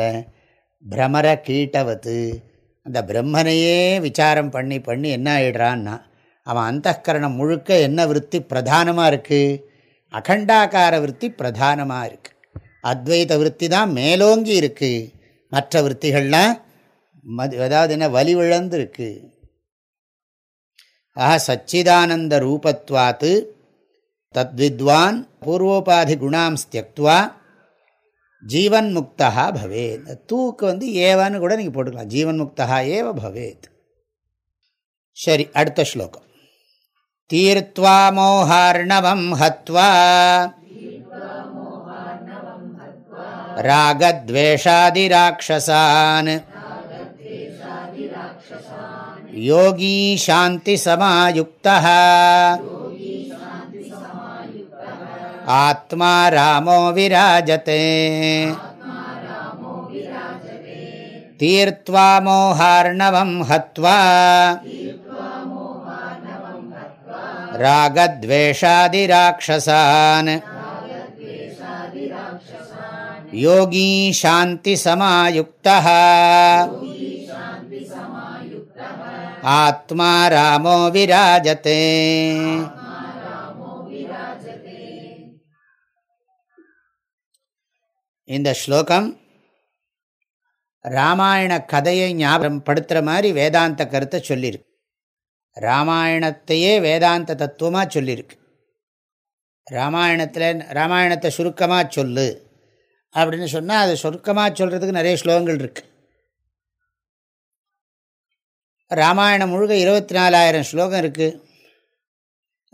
பிரமர கீட்டவத்து அந்த பிரம்மனையே விசாரம் பண்ணி பண்ணி என்ன ஆகிடுறான்னா அவன் அந்தகரணம் முழுக்க என்ன விற்பி பிரதானமாக இருக்குது அகண்டாக்கார விற்பி பிரதானமாக இருக்குது அத்வைத விற்பி தான் மேலோங்கி இருக்குது மற்ற விற்த்திகள்லாம் மது அதாவது என்ன வலிவிழந்து இருக்குது ஆக சச்சிதானந்த ரூபத்வாத்து தத்வித்வான் பூர்வோபாதி குணாம் தியக்துவா ஜீவன் முக்தா பவேத். தூக்கு வந்து ஏவான்னு கூட நீங்கள் போட்டுக்கலாம். ஜீவன் முக்தா ஏவ பவேத். சரி அடுத்த ஸ்லோகம். தீர்த்வா மோஹார்ணவம் ஹத்வா. ராகத்வேஷாதிராட்சசான். யோகீ சாந்தி சமாயுக்தா. ஆத்மா ராமோ விராஜते தீர்த்வா மோஹார்ணவம் ஹத்வா. ராகத்வேஷாதிராட்சசான். யோகீ சாந்தி சமாயுக்தா ஆத்மா ராமோ விராஜते இந்த ஸ்லோகம் ராமாயண கதையை ஞாபகம் படுத்துகிற மாதிரி வேதாந்த கருத்தை சொல்லியிருக்கு. ராமாயணத்தையே வேதாந்த தத்துவமாக சொல்லியிருக்கு ராமாயணத்தில் ராமாயணத்தை சுருக்கமாக சொல்லு. அப்படின்னு சொன்னால் அதை சுருக்கமாக சொல்கிறதுக்கு நிறைய ஸ்லோகங்கள் இருக்குது ராமாயணம் முழுக்க இருபத்தி நாலாயிரம் ஸ்லோகம் இருக்குது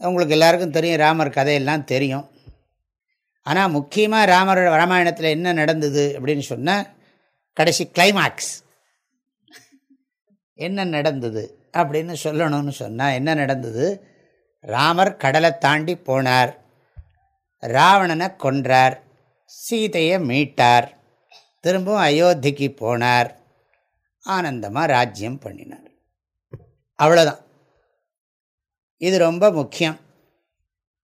உங்களுக்கு எல்லாருக்கும் தெரியும் ராமர் கதையெல்லாம் தெரியும். ஆனால் முக்கியமாக ராமர் ராமாயணத்தில் என்ன நடந்தது அப்படின்னு சொன்னால் கடைசி கிளைமாக்ஸ் என்ன நடந்தது? அப்படின்னு சொல்லணும்னு சொன்னால் என்ன நடந்தது? ராமர் கடலை தாண்டி போனார். ராவணனை கொன்றார். சீதையை மீட்டார். திரும்பவும் அயோத்திக்கு போனார். ஆனந்தமாக ராஜ்யம் பண்ணினார். அவ்வளோதான் இது ரொம்ப முக்கியம்.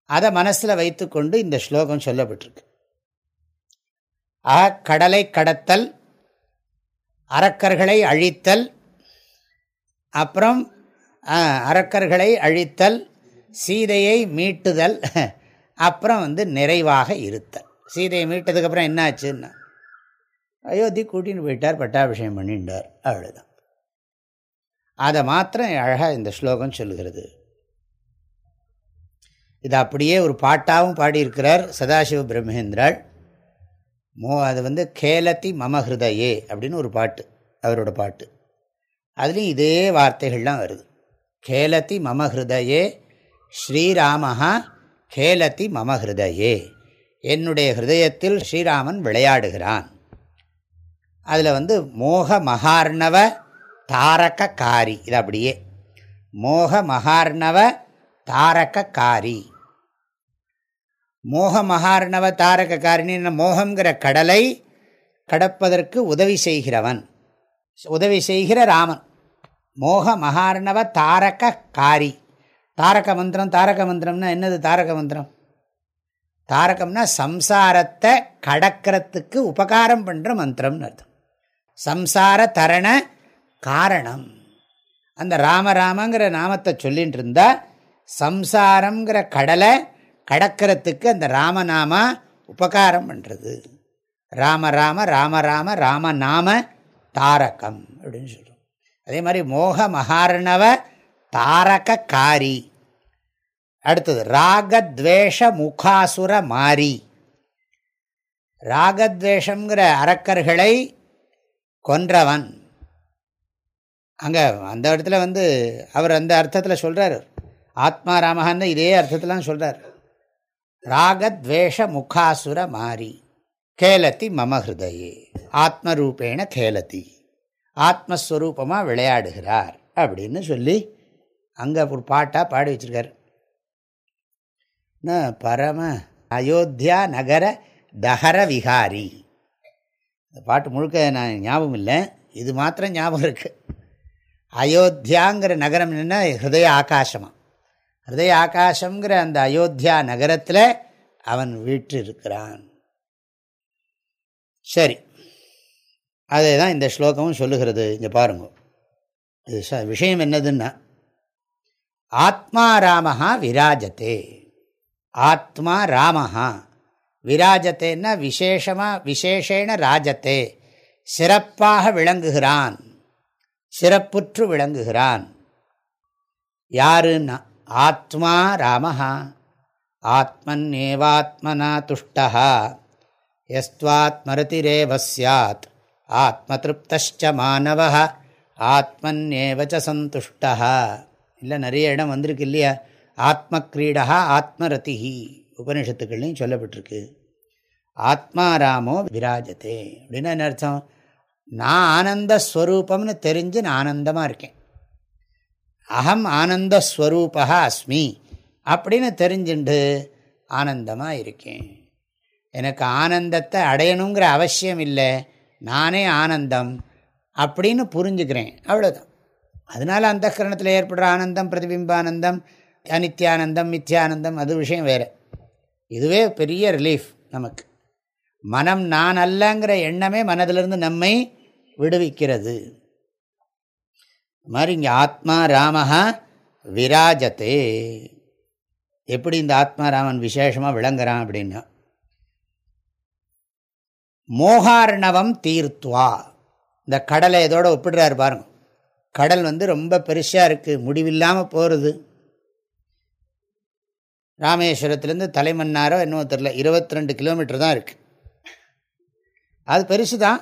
அதை மனசில் வைத்துக்கொண்டு இந்த ஸ்லோகம் சொல்லப்பட்டிருக்கு. ஆ கடலை கடத்தல் அரக்கர்களை அழித்தல் அப்புறம் அரக்கர்களை அழித்தல் சீதையை மீட்டுதல் அப்புறம் வந்து நிறைவாக இருத்தல். சீதையை மீட்டதுக்கப்புறம் என்ன ஆச்சுன்னா அயோத்தி கூட்டின்னு போயிட்டார் பட்டாபிஷேகம் பண்ணிட்டார் அவ்வளோதான் அதை மாத்திரம் அழகாக இந்த ஸ்லோகம் சொல்லுகிறது. இது அப்படியே ஒரு பாட்டாகவும் பாடியிருக்கிறார் சதாசிவ பிரம்மேந்திராள். மோ அது வந்து கேலத்தி மம ஹிருதயே அப்படின்னு ஒரு பாட்டு அவரோட பாட்டு. அதுலேயும் இதே வார்த்தைகள்லாம் வருது. கேலத்தி மம ஹிருதயே ஸ்ரீராமஹா கேலத்தி மம ஹிருதயே. என்னுடைய ஹிருதயத்தில் ஸ்ரீராமன் விளையாடுகிறான். அதில் வந்து மோக மகார்ணவ தாரக இது அப்படியே. மோக மகார்ணவ தாரக மோக மகார்ணவ தாரக மோகங்கிற கடலை கடப்பதற்கு உதவி செய்கிறவன். உதவி செய்கிற ராமன். மோக மகார்ணவ தாரக காரி. தாரக மந்திரம் தாரக மந்திரம்னா என்னது தாரக மந்திரம்? தாரகம்னா சம்சாரத்தை கடக்கிறதுக்கு உபகாரம் பண்ணுற மந்திரம்னு அர்த்தம். சம்சார தரண காரணம். அந்த ராமராமங்கிற நாமத்தை சொல்லிகிட்டு இருந்தால் சம்சாரங்கிற கடலை கடக்கிறதுக்கு அந்த ராமநாமா உபகாரம் பண்ணுறது ராம ராம ராம ராம ராம நாம தாரகம் அப்படின்னு சொல்கிறோம் அதே மாதிரி மோக மகாரணவ தாரக காரி அடுத்தது ராகத்வேஷ முகாசுர மாறி ராகத்வேஷங்கிற அரக்கர்களை கொன்றவன். அங்கே அந்த இடத்துல வந்து அவர் அந்த அர்த்தத்தில் சொல்கிறார் ஆத்மா ராமகான்னு இதே அர்த்தத்திலாம் சொல்கிறார் ராகத்வேஷ முகாசுர மாறி கேலத்தி மம ஹிருதயே. ஆத்மரூபேண கேலத்தி. ஆத்மஸ்வரூபமாக விளையாடுகிறார் அப்படின்னு சொல்லி அங்கே ஒரு பாட்டாக பாடி வச்சுருக்கார். பரம அயோத்தியா நகர தஹர விகாரி இந்த பாட்டு முழுக்க நான் ஞாபகம் இல்லை. இது மாத்திரம் ஞாபகம் இருக்குது அயோத்தியாங்கிற நகரம் என்ன ஹிருதய ஆகாசமாக ஹிருதய ஆகாசங்கிற அந்த அயோத்தியா நகரத்தில் அவன் வீட்டு இருக்கிறான் சரி. அதே தான் இந்த ஸ்லோகமும் சொல்லுகிறது. இங்கே பாருங்க. இது விஷயம் என்னதுன்னா ஆத்மா ராமஹா விராஜத்தே. ஆத்மா ராமஹா. விராஜத்தேன்னா விசேஷமாக விசேஷேன ராஜத்தே. சிறப்பாக விளங்குகிறான். சிறப்புற்று விளங்குகிறான். யாருன்னா ஆத்மா ராமஹா. ஆத்மன் ஏவாத்மனா துஷ்டா எஸ்வாத்மரதிரேவ சாத் ஆத்ம மாணவ ஆத்மன்யேவச்ச சந்துஷ்டா இல்லை நிறைய இடம் வந்திருக்கு இல்லையா? ஆத்ம கிரீடா ஆத்மரதிஹி உபனிஷத்துக்கள்லையும் சொல்லப்பட்டிருக்கு. ஆத்மாராமோ விராஜத்தே அப்படின்னா என்ன அர்த்தம்? நான் ஆனந்தஸ்வரூபம்னு தெரிஞ்சு நான் ஆனந்தமாக இருக்கேன். அகம் ஆனந்தஸ்வரூபா அஸ்மி. அப்படின்னு தெரிஞ்சுண்டு ஆனந்தமாக இருக்கேன். எனக்கு ஆனந்தத்தை அடையணுங்கிற அவசியம் இல்லை. நானே ஆனந்தம் அப்படின்னு புரிஞ்சுக்கிறேன். அவ்வளோதான் அதனால் அந்த கரணத்தில் ஏற்படுற ஆனந்தம் பிரதிபிம்பானந்தம் அனித்யானந்தம் மித்யானந்தம் அது விஷயம் வேறு. இதுவே பெரிய ரிலீஃப் நமக்கு. மனம் நான் அல்லங்கிற எண்ணமே மனதிலிருந்து நம்மை விடுவிக்கிறது. மாதிரி இங்கே ஆத்மா ராமஹா விராஜத்தே. எப்படி இந்த ஆத்மா ராமன் விசேஷமாக விளங்குறான் அப்படின்னா மோகார்ணவம் தீர்த்துவா. இந்த கடலை இதோட ஒப்பிடுறாரு பாருங்க. கடல் வந்து ரொம்ப பெருசாக இருக்குது முடிவில்லாமல் போகிறது ராமேஸ்வரத்துலேருந்து தலைமன்னாரோ என்னவோ தெரில இருபத்தி ரெண்டு கிலோமீட்டர் தான் இருக்குது அது பெருசு தான்.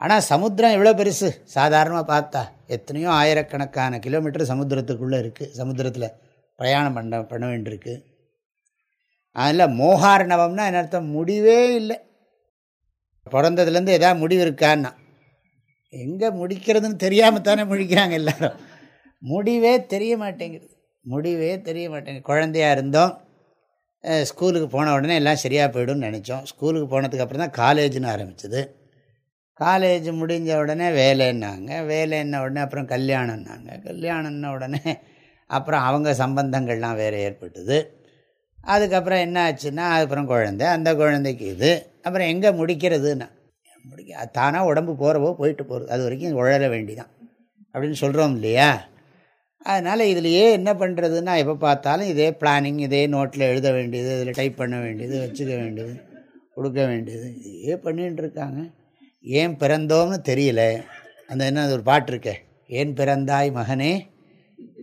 ஆனால் சமுத்திரம் எவ்வளோ பெருசு. சாதாரணமாக பார்த்தா எத்தனையோ ஆயிரக்கணக்கான கிலோமீட்டர் சமுத்திரத்துக்குள்ளே இருக்குது சமுத்திரத்தில் பிரயாணம் பண்ண பண்ண வேண்டியிருக்கு. அதில் மோகார்ணவம்னா என்ன அர்த்தம்? முடிவே இல்லை. பிறந்ததுலேருந்து எதாவது முடிவு இருக்கான்னா எங்கே முடிக்கிறதுன்னு தெரியாமல் தானே முடிக்கிறாங்க எல்லோரும். முடிவே தெரிய மாட்டேங்குது. முடிவே தெரிய மாட்டேங்குது. குழந்தையாக இருந்தோம். ஸ்கூலுக்கு போன உடனே எல்லாம் சரியாக போய்டும்னு நினச்சோம். ஸ்கூலுக்கு போனதுக்கப்புறம் தான் காலேஜ்னு ஆரம்பிச்சது. காலேஜ் முடிஞ்ச உடனே வேலைன்னாங்க. வேலைன்ன உடனே அப்புறம் கல்யாணம்னாங்க. கல்யாணம்ன உடனே அப்புறம் அவங்க சம்பந்தங்கள்லாம் வேறு ஏற்பட்டுது. அதுக்கப்புறம் என்ன ஆச்சுன்னா அதுக்கப்புறம் குழந்தை. அந்த குழந்தைக்கு இது. அப்புறம் எங்கே முடிக்கிறதுன்னு. முடிக்க தானாக உடம்பு போகிறவோ போயிட்டு போகிறது அது வரைக்கும் உழல வேண்டிதான். அப்படின்னு சொல்கிறோம் இல்லையா? அதனால் இதுலையே என்ன பண்ணுறதுன்னா எப்போ பார்த்தாலும் இதே பிளானிங் இதே நோட்டில் எழுத வேண்டியது இதில் டைப் பண்ண வேண்டியது வச்சுக்க வேண்டியது கொடுக்க வேண்டியது. இதே பண்ணிகிட்டு இருக்காங்க. ஏன் பிறந்தோம்னு தெரியல. அந்த என்ன ஒரு பாட்டு இருக்கே. ஏன் பிறந்தாய் மகனே?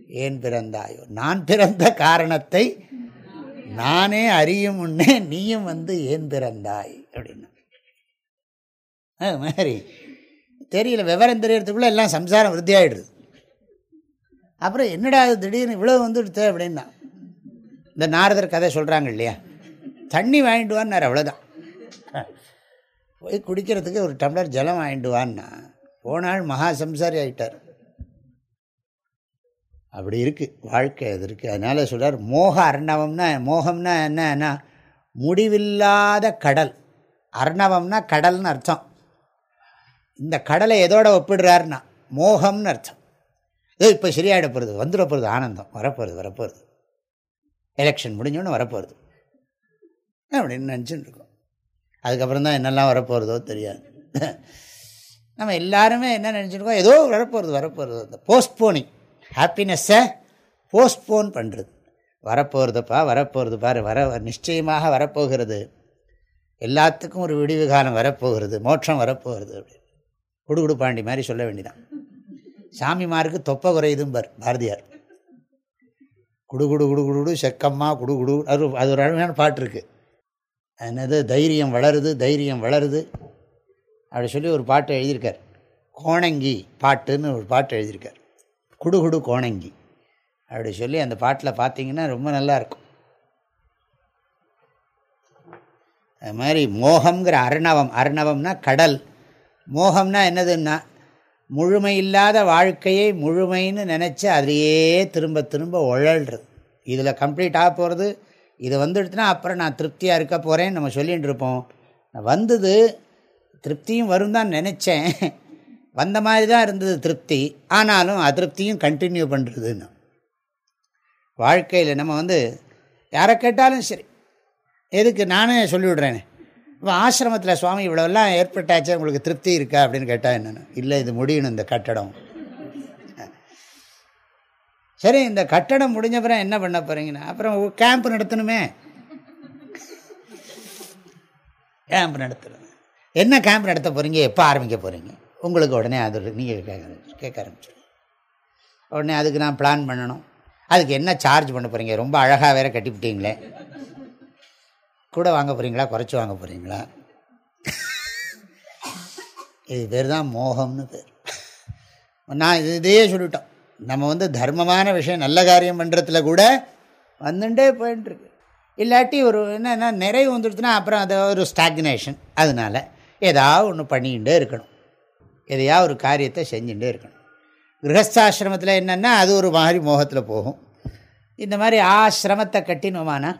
ஏன் பிறந்தாயோ? நான் பிறந்த காரணத்தை நானே அறியும் முன்னே நீயும் வந்து ஏன் பிறந்தாய்? அப்படின்னா. அது மாதிரி தெரியல விவரம் தெரியறதுக்குள்ளே எல்லாம் சம்சாரம் விருத்தியாகிடுது அப்புறம் என்னடா அது திடீர்னு இவ்வளோ வந்துடுது அப்படின்னா? இந்த நாரதர் கதை சொல்கிறாங்க இல்லையா? தண்ணி வாங்கிட்டு வான்னார் அவ்வளோதான் போய் குடிக்கிறதுக்கு ஒரு டம்ளர் ஜலம் வாங்கிட்டு வான்னா போனால் மகா சம்சாரி ஆகிட்டார் அப்படி இருக்குது வாழ்க்கை அது இருக்குது அதனால் சொல்கிறார் மோக அர்ணவம்னா மோகம்னா என்னன்னா முடிவில்லாத கடல். அர்ணவம்னா கடல்னு அர்த்தம். இந்த கடலை எதோட ஒப்பிடுறாருன்னா மோகம்னு அர்த்தம். ஏதோ இப்போ சரியாயிட போகிறது வந்துட போகிறது ஆனந்தம். வரப்போகிறது வரப்போகிறது எலெக்ஷன் முடிஞ்சோன்னு வரப்போகிறது அப்படின்னு நினச்சின்னு இருக்கோம். அதுக்கப்புறம் தான் என்னெல்லாம் வரப்போகிறதோ தெரியாது. நம்ம எல்லாருமே என்ன நினச்சிருக்கோம் ஏதோ வரப்போகிறது வரப்போகிறது அந்த போஸ்ட்போனிங் ஹாப்பினஸ்ஸை போஸ்ட்போன் பண்ணுறது வரப்போகிறதுப்பா வரப்போகிறது பாரு வர நிச்சயமாக வரப்போகிறது. எல்லாத்துக்கும் ஒரு விடிவு காலம் வரப்போகிறது மோட்சம் வரப்போகிறது அப்படின்னு. குடுகுடு பாண்டி மாதிரி சொல்ல வேண்டிதான். சாமிமாருக்கு தொப்பை குறையுதும்பார் பாரதியார். குடுகுடு குடுகுடு செக்கம்மா குடுகுடு அது அது ஒரு அழகான பாட்டு இருக்குது என்னது தைரியம் வளருது தைரியம் வளருது. அப்படி சொல்லி ஒரு பாட்டு எழுதியிருக்கார். கோணங்கி பாட்டுன்னு ஒரு பாட்டு எழுதியிருக்கார். குடுகுடு கோணங்கி. அப்படி சொல்லி அந்த பாட்டில் பார்த்தீங்கன்னா ரொம்ப நல்லாயிருக்கும் அது மாதிரி மோகம்ங்கிற அர்ணவம் அர்ணவம்னா கடல். மோகம்னா என்னதுன்னா முழுமை இல்லாத வாழ்க்கையை முழுமைன்னு நினச்சி அதையே திரும்ப திரும்ப உழல்றது. இதில் கம்ப்ளீட் ஆக போகிறது இது வந்துடுச்சுன்னா அப்புறம் நான் திருப்தியாக இருக்க போகிறேன்னு நம்ம சொல்லிகிட்டு இருப்போம். வந்தது திருப்தியும் வரும் தான் நினச்சேன். வந்த மாதிரி தான் இருந்தது திருப்தி. ஆனாலும் அதிருப்தியும் கண்டினியூ பண்ணுறதுன்னு வாழ்க்கையில் நம்ம வந்து யாரை கேட்டாலும் சரி எதுக்கு? நானே சொல்லிவிடுறேனே. இப்போ ஆசிரமத்தில் சுவாமி இவ்வளோலாம் ஏற்பட்டாச்சு உங்களுக்கு திருப்தி இருக்கா? அப்படின்னு கேட்டால் என்னென்னு? இல்லை இது முடியணும் இந்த கட்டடம். சரி இந்த கட்டடம் முடிஞ்ச பிறகு என்ன பண்ண போகிறீங்கன்னா அப்புறம் கேம்ப் நடத்தணுமே. கேம்ப் நடத்தணும். என்ன கேம்ப் நடத்த போகிறீங்க எப்போ ஆரம்பிக்க போகிறீங்க உங்களுக்கு உடனே அது நீங்கள் கேட்க கேட்க ஆரம்பிச்சிடும் உடனே அதுக்கு நான் பிளான் பண்ணணும். அதுக்கு என்ன சார்ஜ் பண்ண போகிறீங்க ரொம்ப அழகாக வேறு கட்டிவிட்டீங்களே. கூட வாங்க போகிறீங்களா குறைச்சி வாங்க போகிறீங்களா இது பேர் தான் மோகம்னு பேர். நான் இது இதையே சொல்லிட்டோம். நம்ம வந்து தர்மமான விஷயம் நல்ல காரியம் பண்ணுறதுல கூட வந்துட்டே போயின்ட்டுருக்கு இல்லாட்டி ஒரு என்னென்னா நிறைவு வந்துடுச்சுன்னா அப்புறம் அது ஒரு ஸ்டாக்னேஷன் அதனால் ஏதாவது ஒன்று பண்ணிக்கிட்டே இருக்கணும். எதையா ஒரு காரியத்தை செஞ்சுட்டே இருக்கணும். கிரகஸ்தாசிரமத்தில் என்னென்னா அது ஒரு மாதிரி மோகத்தில் போகும். இந்த மாதிரி ஆசிரமத்தை கட்டினோமானா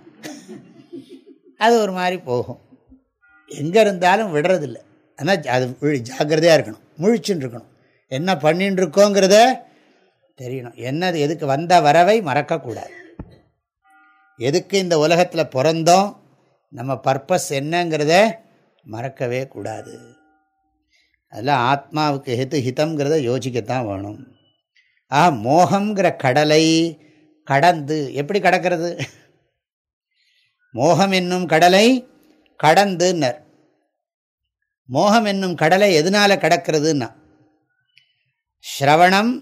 அது ஒரு மாதிரி போகும். எங்கே இருந்தாலும் விடுறதில்ல. ஆனால் அது ஜாக்கிரதையாக இருக்கணும். முழிச்சுன்னு இருக்கணும். என்ன பண்ணின்னு இருக்கோங்கிறத தெரியணும். என்னது எதுக்கு வந்த வரவை மறக்கக்கூடாது. எதுக்கு இந்த உலகத்தில் பிறந்தோம்? நம்ம பர்பஸ் என்னங்கிறத மறக்கவே கூடாது. அதெல்லாம் ஆத்மாவுக்கு ஹெத்து ஹிதங்கிறத யோசிக்கத்தான் வேணும். ஆ மோகங்கிற கடலை கடந்து எப்படி கடக்கிறது? மோகம் என்னும் கடலை கடந்துன்னர். மோகம் என்னும் கடலை எதனால் கடக்கிறதுன்னா ஸ்ரவணம்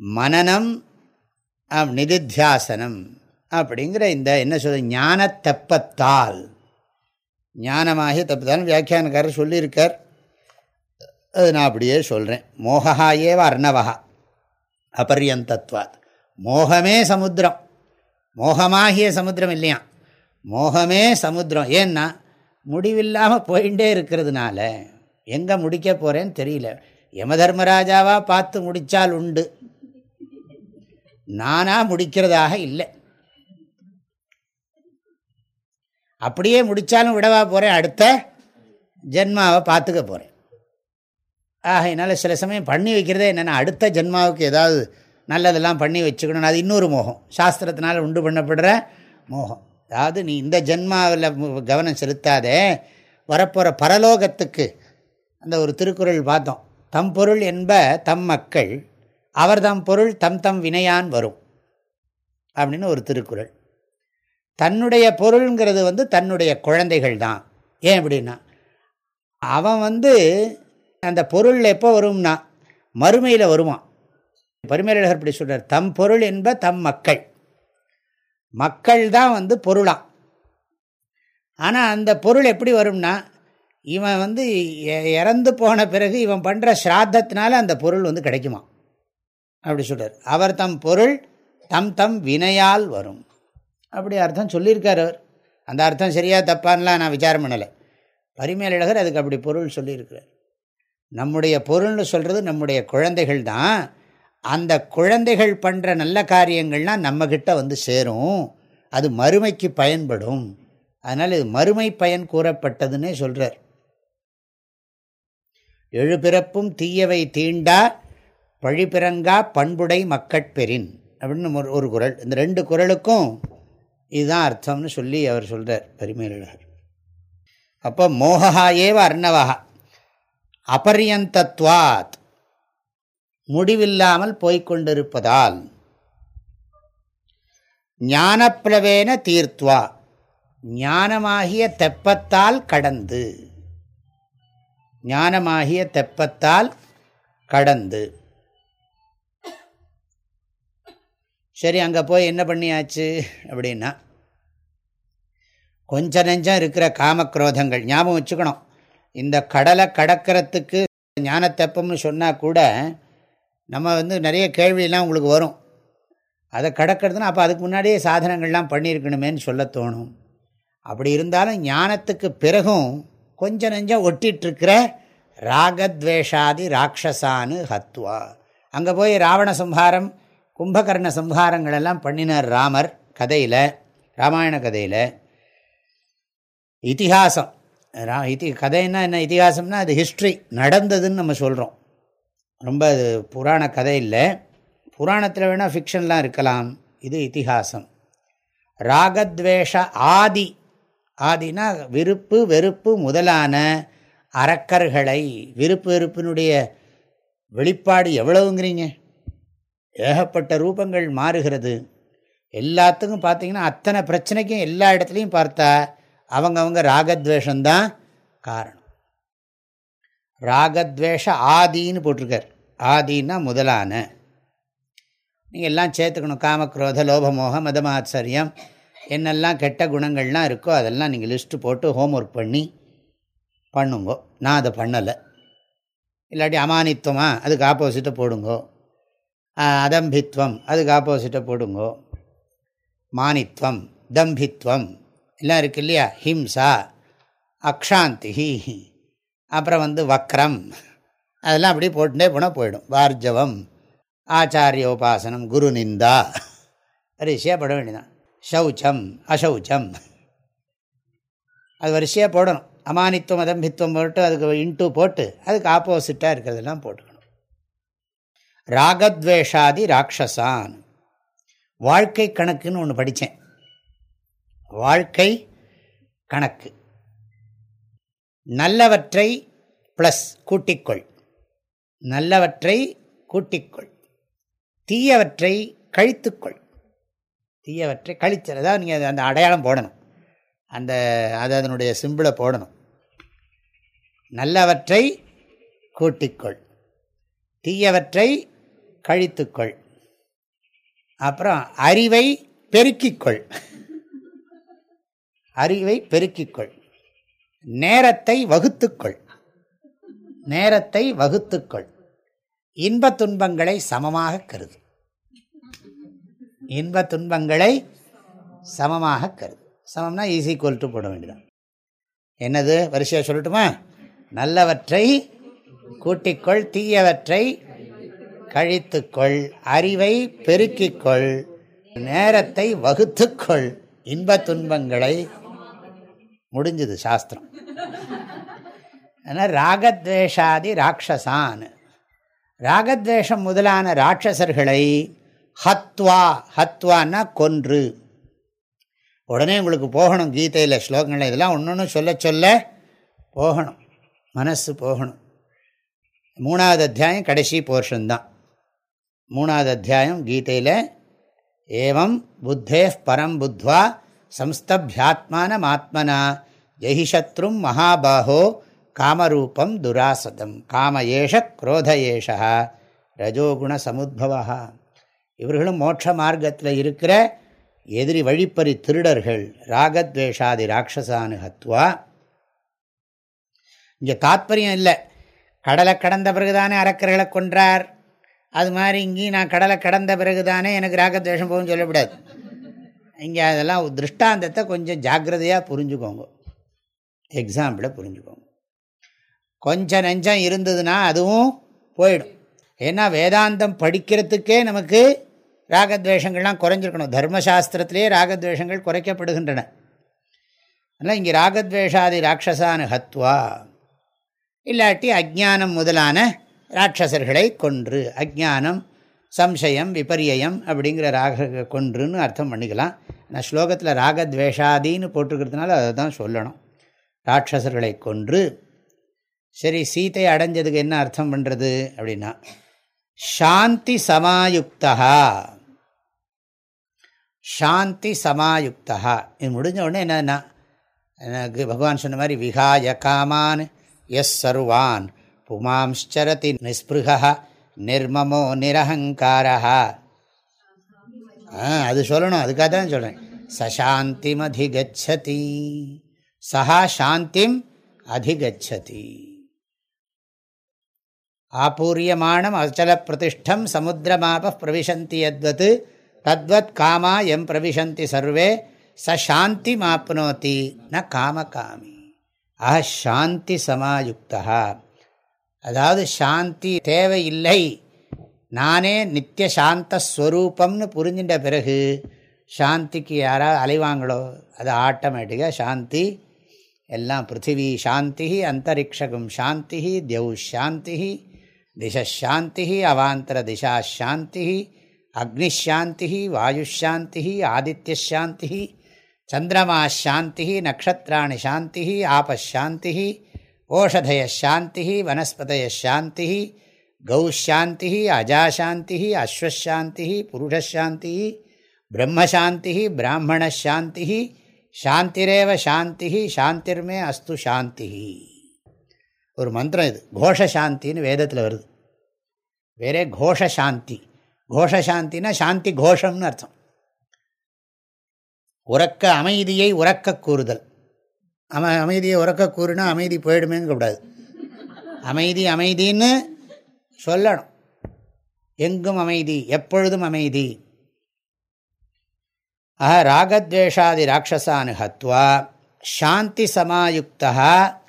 மனநம் நிதித்தியாசனம் அப்படிங்கிற இந்த என்ன சொல்ற ஞான தெப்பத்தால். ஞானமாகிய தப்பத்தால் வியாக்கியானக்காரர் சொல்லியிருக்கார். அது நான் அப்படியே சொல்கிறேன் மோகா ஏவ அர்ணவகா அபரியந்தத்வாத். மோகமே சமுத்திரம். மோகமாகிய சமுத்திரம் இல்லையா மோகமே சமுத்திரம். ஏன்னா முடிவில்லாமல் போயிட்டே இருக்கிறதுனால எங்கே முடிக்க போகிறேன்னு தெரியல. யம தர்மராஜாவாக பார்த்து முடித்தால் உண்டு. நானாக முடிக்கிறதாக இல்லை. அப்படியே முடித்தாலும் விடவா போகிறேன் அடுத்த ஜென்மாவை பார்த்துக்க போகிறேன் ஆக என்னால் சில சமயம் பண்ணி வைக்கிறதே என்னென்னா அடுத்த ஜென்மாவுக்கு ஏதாவது நல்லதெல்லாம் பண்ணி வச்சுக்கணும் அது இன்னொரு மோகம். சாஸ்திரத்தினால் உண்டு பண்ணப்படுற மோகம். அதாவது நீ இந்த ஜென்மாவில் கவனம் செலுத்தாதே வரப்போகிற பரலோகத்துக்கு அந்த ஒரு திருக்குறள் பார்த்தோம். தம் பொருள் என்ப தம் மக்கள் அவர் தம் பொருள் தம் தம் வினையான் வரும் அப்படின்னு ஒரு திருக்குறள். தன்னுடைய பொருளுங்கிறது வந்து தன்னுடைய குழந்தைகள் தான். ஏன் அப்படின்னா அவன் வந்து அந்த பொருள் எப்போ வரும்னா மறுமையில் வருவான். பரிமையாளர் இப்படி சொல்கிறார் தம் பொருள் என்ப தம் மக்கள். மக்கள் தான் வந்து பொருளாம். ஆனால் அந்த பொருள் எப்படி வரும்னா இவன் வந்து இறந்து போன பிறகு இவன் பண்ணுற ஸ்ராத்தத்தினால அந்த பொருள் வந்து கிடைக்குமா அப்படி சொல்கிறார் அவர் தம் பொருள் தம் தம் வினையால் வரும். அப்படி அர்த்தம் சொல்லியிருக்கார் அவர். அந்த அர்த்தம் சரியாக தப்பான்லாம் நான் விசாரம் பண்ணலை. பரிமேலழகர் அதுக்கு அப்படி பொருள் சொல்லியிருக்கிறார். நம்முடைய பொருள்னு சொல்கிறது நம்முடைய குழந்தைகள் தான் அந்த குழந்தைகள் பண்ணுற நல்ல காரியங்கள்லாம் நம்மக்கிட்ட வந்து சேரும். அது மறுமைக்கு பயன்படும். அதனால் இது மறுமை பயன் கூறப்பட்டதுன்னே சொல்கிறார் எழுபிறப்பும் தீயவை தீண்டா பழிபிறங்கா பண்புடை மக்கட்பெறின் அப்படின்னு ஒரு ஒரு குரல். இந்த ரெண்டு குரலுக்கும் இதுதான் அர்த்தம்னு சொல்லி அவர் சொல்கிறார் பரிமேலழகர். அப்போ மோகா ஏவ அர்ணவா அபரியந்தத்வாத். முடிவில்லாமல் போய்கொண்டிருப்பதால் ஞானப்பிளவேன தீர்த்வா. ஞானமாகிய தெப்பத்தால் கடந்து. ஞானமாகிய தெப்பத்தால் கடந்து. சரி அங்கே போய் என்ன பண்ணியாச்சு அப்படின்னா கொஞ்ச நெஞ்சம் இருக்கிற காமக்ரோதங்கள் ஞாபகம் வச்சுக்கணும். இந்த கடலை கடக்கிறதுக்கு ஞானத்தப்பம்னு சொன்னால் கூட நம்ம வந்து நிறைய கேள்வியெல்லாம் உங்களுக்கு வரும். அதை கடக்கிறதுனா அப்போ அதுக்கு முன்னாடியே சாதனங்கள்லாம் பண்ணியிருக்கணுமேன்னு சொல்ல தோணும். அப்படி இருந்தாலும் ஞானத்துக்கு பிறகும் கொஞ்சம் நெஞ்சம் ஒட்டிகிட்ருக்கிற ராகத்வேஷாதி ராட்சசானு ஹத்வா. அங்கே போய் ராவண சம்ஹாரம் கும்பகர்ண சம்ஹாரங்களெல்லாம் பண்ணினார் ராமர் கதையில் ராமாயண கதையில். இத்திஹாசம் ரா இத்தி கதைன்னா என்ன? இத்திஹாசம்னா அது ஹிஸ்ட்ரி நடந்ததுன்னு நம்ம சொல்கிறோம் ரொம்ப அது புராண கதை இல்லை. புராணத்தில் வேணால் ஃபிக்ஷன்லாம் இருக்கலாம். இது இத்திஹாசம். ராகத்வேஷ ஆதி. ஆதினா விருப்பு வெறுப்பு முதலான அரக்கர்களை விருப்பு வெறுப்பினுடைய வெளிப்பாடு எவ்வளவுங்கிறீங்க? ஏகப்பட்ட ரூபங்கள் மாறுகிறது. எல்லாத்துக்கும் பார்த்தீங்கன்னா அத்தனை பிரச்சனைக்கும் எல்லா இடத்துலையும் பார்த்தா அவங்கவுங்க ராகத்வேஷந்தான் காரணம். ராகத்வேஷ ஆதின்னு போட்டிருக்கார். ஆதின்னா முதலான. நீங்கள் எல்லாம் சேர்த்துக்கணும். காமக்ரோத லோபமோக மதமாச்சரியம் என்னெல்லாம் கெட்ட குணங்கள்லாம் இருக்கோ அதெல்லாம் நீங்கள் லிஸ்ட்டு போட்டு ஹோம் ஒர்க் பண்ணி பண்ணுங்கோ. நான் அதை பண்ணலை. இல்லாட்டி அமானித்துவமா அதுக்கு ஆப்போசிட்டை போடுங்கோ. அதம்பித்வம் அதுக்கு ஆப்போசிட்டை போடுங்கோ. மானித்வம் தம்பித்வம் எல்லாம் இருக்கு இல்லையா? ஹிம்சா அக்ஷாந்தி அப்புறம் வந்து வக்ரம். அதெல்லாம் அப்படியே போட்டுட்டே போனால் போயிடும். வார்ஜவம் ஆச்சாரியோபாசனம் குரு நிந்தா. வரிசையாக போட வேண்டியதான் சௌச்சம் அசௌச்சம் அது வரிசையாக போடணும். அமானித்துவம் அதம்பித்துவம் போட்டு அதுக்கு இன்ட்டு போட்டு அதுக்கு ஆப்போசிட்டாக இருக்கிறதெல்லாம் போட்டுக்கணும். ராகத்வேஷாதி ராட்சசான். வாழ்க்கை கணக்குன்னு ஒன்று படித்தேன் வாழ்க்கை கணக்கு. நல்லவற்றை ப்ளஸ் கூட்டிக்கொள். நல்லவற்றை கூட்டிக்கொள். தீயவற்றை கழித்துக்கொள். தீயவற்றை கழிச்சல் அதாவது நீங்கள் அந்த அடையாளம் போடணும். அந்த அது அதனுடைய சிம்பிளை போடணும். நல்லவற்றை கூட்டிக்கொள். தீயவற்றை கழித்துக்கொள். அப்புறம் அறிவை பெருக்கிக்கொள். அறிவை பெருக்கிக்கொள். நேரத்தை வகுத்துக்கொள். நேரத்தை வகுத்துக்கொள். இன்ப துன்பங்களை சமமாக கருது. இன்ப துன்பங்களை சமமாக கருது. சமம்னா ஈஸி கொல்ட்டு போட வேண்டியதான் என்னது? வரிசையாக சொல்லட்டுமா? நல்லவற்றை கூட்டிக்கொள் தீயவற்றை கழித்துக்கொள் அறிவை பெருக்கிக்கொள் நேரத்தை வகுத்துக்கொள். இன்ப துன்பங்களை முடிஞ்சது சாஸ்திரம். ஆனால் ராகத்வேஷாதி ராட்சசான் ராகத்வேஷம் முதலான ராட்சசர்களை ஹத்வா ஹத்வான்னா கொன்று. உடனே உங்களுக்கு போகணும் கீதையில் ஸ்லோகங்கள் இதெல்லாம் ஒன்று ஒன்று சொல்ல சொல்ல போகணும். மனசு போகணும். மூணாவது அத்தியாயம் கடைசி போர்ஷன் தான். மூணாவது அத்தியாயம் கீதையில் ஏவம் புத்தே பரம் புத்வா சம்ஸ்தபியாத்மான ஆத்மனா ஜெயிஷத்ரும் மகாபாகோ காமரூபம் துராசதம். காம ஏஷ குரோத ஏஷா. ரஜோகுண சமுத்பவா. இவர்களும் மோட்ச மார்க்கத்தில் இருக்கிற எதிரி வழிப்பறி திருடர்கள் ராகத்வேஷாதி ராட்சசானு ஹத்வா. இங்கே தாத்பரியம் இல்லை. கடலை கடந்த பிறகுதானே அறக்கர்களை கொன்றார். அது மாதிரி இங்கேயும் நான் கடலை கடந்த பிறகுதானே எனக்கு ராகத்வேஷம் போகும் சொல்லக்கூடாது. இங்கே அதெல்லாம் திருஷ்டாந்தத்தை கொஞ்சம் ஜாக்கிரதையாக புரிஞ்சுக்கோங்க. எக்ஸாம்பிளை புரிஞ்சுக்கோங்க. கொஞ்சம் நெஞ்சம் இருந்ததுன்னா அதுவும் போயிடும். ஏன்னா வேதாந்தம் படிக்கிறதுக்கே நமக்கு ராகத்வேஷங்கள்லாம் குறைஞ்சிருக்கணும். தர்மசாஸ்திரத்திலே ராகத்வேஷங்கள் குறைக்கப்படுகின்றன. அதனால் இங்கே ராகத்வேஷாதி ராட்சசான ஹத்வா இல்லாட்டி அஜானம் முதலான ராட்சசர்களை கொன்று அஜானம் சம்சயம் விபரியம் அப்படிங்கிற ராக கொன்றுன்னு அர்த்தம் பண்ணிக்கலாம். ஆனால் ஸ்லோகத்தில் ராகத்வேஷாதின்னு போட்டிருக்கிறதுனால அதை தான் சொல்லணும். ராட்சசர்களை கொன்று சரி சீத்தை அடைஞ்சதுக்கு என்ன அர்த்தம் பண்ணுறது அப்படின்னா சாந்தி சமாயுக்தா சாந்தி சமாயுக்தா இது முடிஞ்ச உடனே என்னன்னா எனக்கு பகவான் சொன்ன மாதிரி விகாய காமான் எஸ் சர்வான் புமாம்ச்சரதி நிஸ்பிருகா நிர்மமோ நிரஹங்காரா அது சொல்லணும் அதுக்காக தான் சொல்கிறேன் சசாந்திம் அதிகச்சதி. சஹா சாந்திம் அதிகச்சதி. ஆபூரியமானம் அச்சல பிரதிஷ்டம் சமுத்திரமாப பிரவிசந்தி எத்வத் தத்வத் காமா எம் பிரவிசந்தி சர்வே ச சாந்தி மாப்னோதி ந காமகாமி. ஆஹ சாந்தி சமாயுக்தா அதாவது சாந்தி தேவையில்லை. நானே நித்திய சாந்தஸ்வரூபம்னு புரிஞ்சின்ற பிறகு சாந்திக்கு யாராவது அலைவாங்களோ அது ஆட்டோமேட்டிக்காக சாந்தி எல்லாம் பிருத்திவி சாந்தி அந்தரிக்ஷகம் சாந்தி தியௌ சாந்தி दिशाशान्तिः अवान्तर दिशाशान्तिः अग्निशान्तिः, वायुशान्तिः, आदित्यशान्तिः, चन्द्रमाशान्तिः नक्षत्राणि शान्तिः आपशान्तिः, ओषधयशान्तिः, वनस्पतयशान्तिः, गौशान्तिः, अजाशान्तिः, अश्वशान्तिः, पुरुषशान्तिः, ब्रह्मशान्तिः, ब्राह्मणशान्तिः, शान्तिरेव शान्तिः, शान्तिर्मे अस्तु शान्तिः। ஒரு மந்திரம் இது. கோஷசாந்தின்னு வேதத்தில் வருது. வேறே கோஷசாந்தி. கோஷசாந்தினா சாந்தி கோஷம்னு அர்த்தம். உறக்க அமைதியை உறக்க கூறுதல். அம அமைதியை உறக்க கூறுனா அமைதி போயிடுமேங்க கூடாது அமைதி அமைதின்னு சொல்லணும். எங்கும் அமைதி எப்பொழுதும் அமைதி. ஆஹ ராகத்வேஷாதி ராட்சசானு ஹத்வா சாந்தி சமாயுக்தா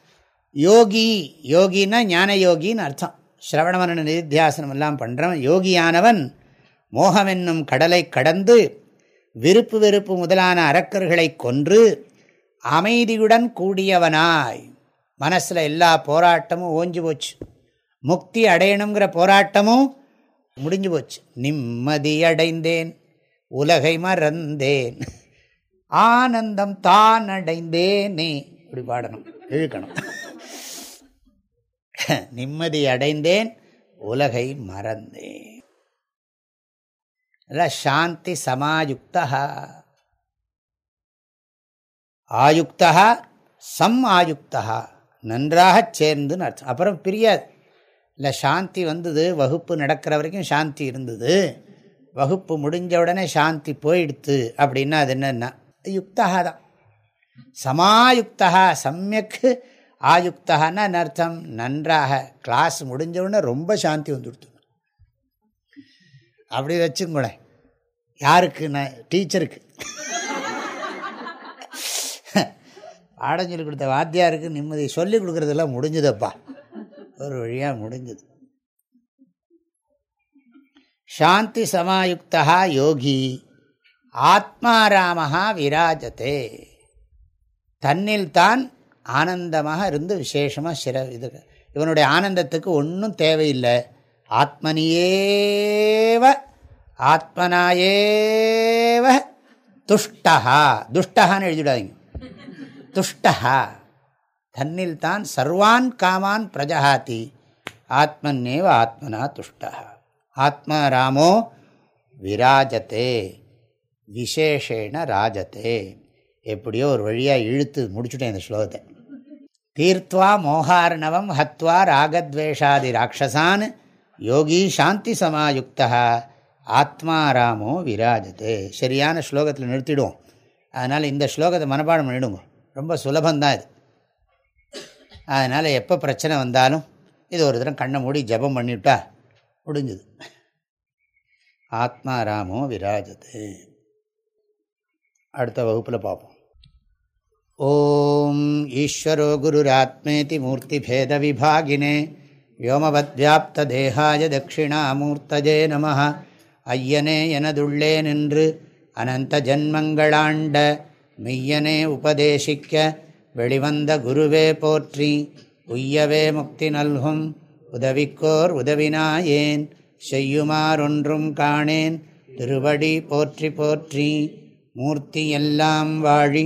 யோகி யோகின்னா ஞான யோகின்னு அர்த்தம். ஸ்ரவணமன நிதித்தியாசனம் எல்லாம் பண்ணுறவன் யோகியானவன். மோகமென்னும் கடலை கடந்து விருப்பு வெறுப்பு முதலான அரக்கர்களை கொன்று அமைதியுடன் கூடியவனாய். மனசில் எல்லா போராட்டமும் ஓஞ்சி போச்சு. முக்தி அடையணுங்கிற போராட்டமும் முடிஞ்சு போச்சு. நிம்மதி அடைந்தேன் உலகை மறந்தேன் ஆனந்தம் தான் அடைந்தேனே. இப்படி பாடணும் இழுக்கணும். நிம்மதி அடைந்தேன் உலகை மறந்தேன். சாந்தி சமாயுக்தா. ஆயுக்தா சம் ஆயுக்தா. நன்றாக சேர்ந்துன்னு அர்த்தம் அப்புறம் பிரியாது. இல்லை சாந்தி வந்தது வகுப்பு நடக்கிற வரைக்கும் சாந்தி இருந்தது. வகுப்பு முடிஞ்ச உடனே சாந்தி போயிடுத்து அப்படின்னா அது என்னென்னா யுக்தா தான். சமாயுக்தா சமயக்கு ஆயுக்தான்னா அர்த்தம் நன்றாக. கிளாஸ் முடிஞ்ச உடனே ரொம்ப சாந்தி வந்துடுத்து அப்படி வச்சுங்களேன் யாருக்கு? நான் டீச்சருக்கு பாடம் சொல்லி கொடுத்த வாத்தியாருக்கு நிம்மதி. சொல்லி கொடுக்குறதெல்லாம் முடிஞ்சுதப்பா. ஒரு வழியாக முடிஞ்சது. சாந்தி சமாயுக்தா யோகி. ஆத்மாராமஹா விராஜத்தே தன்னில்தான் ஆனந்தமாக இருந்து விசேஷமாக சிற இது. இவனுடைய ஆனந்தத்துக்கு ஒன்றும் தேவையில்லை. ஆத்மனியேவ ஆத்மனாயேவ துஷ்டா துஷ்டகான்னு எழுதிடாதீங்க துஷ்டா தன்னில் தான் சர்வான் காமான் பிரஜகாத்தி ஆத்மன்னேவ ஆத்மனா துஷ்டா ஆத்மா ராமோ விராஜத்தே. விசேஷேன ராஜத்தே. எப்படியோ ஒரு வழியாக இழுத்து முடிச்சுட்டேன் இந்த ஸ்லோகத்தை. தீர்த்வா மோகார்ணவம் ஹத்வா ராகத்வேஷாதி ராட்சசான் யோகி சாந்தி சமாயுக்தா. ஆத்மாராமோ விராஜது. சரியான ஸ்லோகத்தில் நிறுத்திடுவோம். அதனால் இந்த ஸ்லோகத்தை மனப்பாடம் பண்ணிவிடுங்க ரொம்ப சுலபந்தான் இது. அதனால் எப்போ பிரச்சனை வந்தாலும் இது ஒரு தரம் கண்ணை மூடி ஜபம் பண்ணிவிட்டா முடிஞ்சுது. ஆத்மாராமோ விராஜது. அடுத்த வகுப்பில் பார்ப்போம். ஓம் ஈஸ்வரோ குருராத்மேதி மூர்த்திபேத விபாகினே வியோமவத்வியாப்தேகாய தட்சிணாமூர்த்தஜே நம ஐயனே எனதுள்ளே நின்று அனந்த ஜன்மங்களாண்ட மெய்யனே உபதேசிக்க வெளிவந்த குருவே போற்றி உய்யவே முக்தி நல்கும் உதவிக்கோர் உதவினாயேன் செய்யுமாறொன்றும் காணேன் திருவடி போற்றி போற்றி மூர்த்தி எல்லாம் வாழி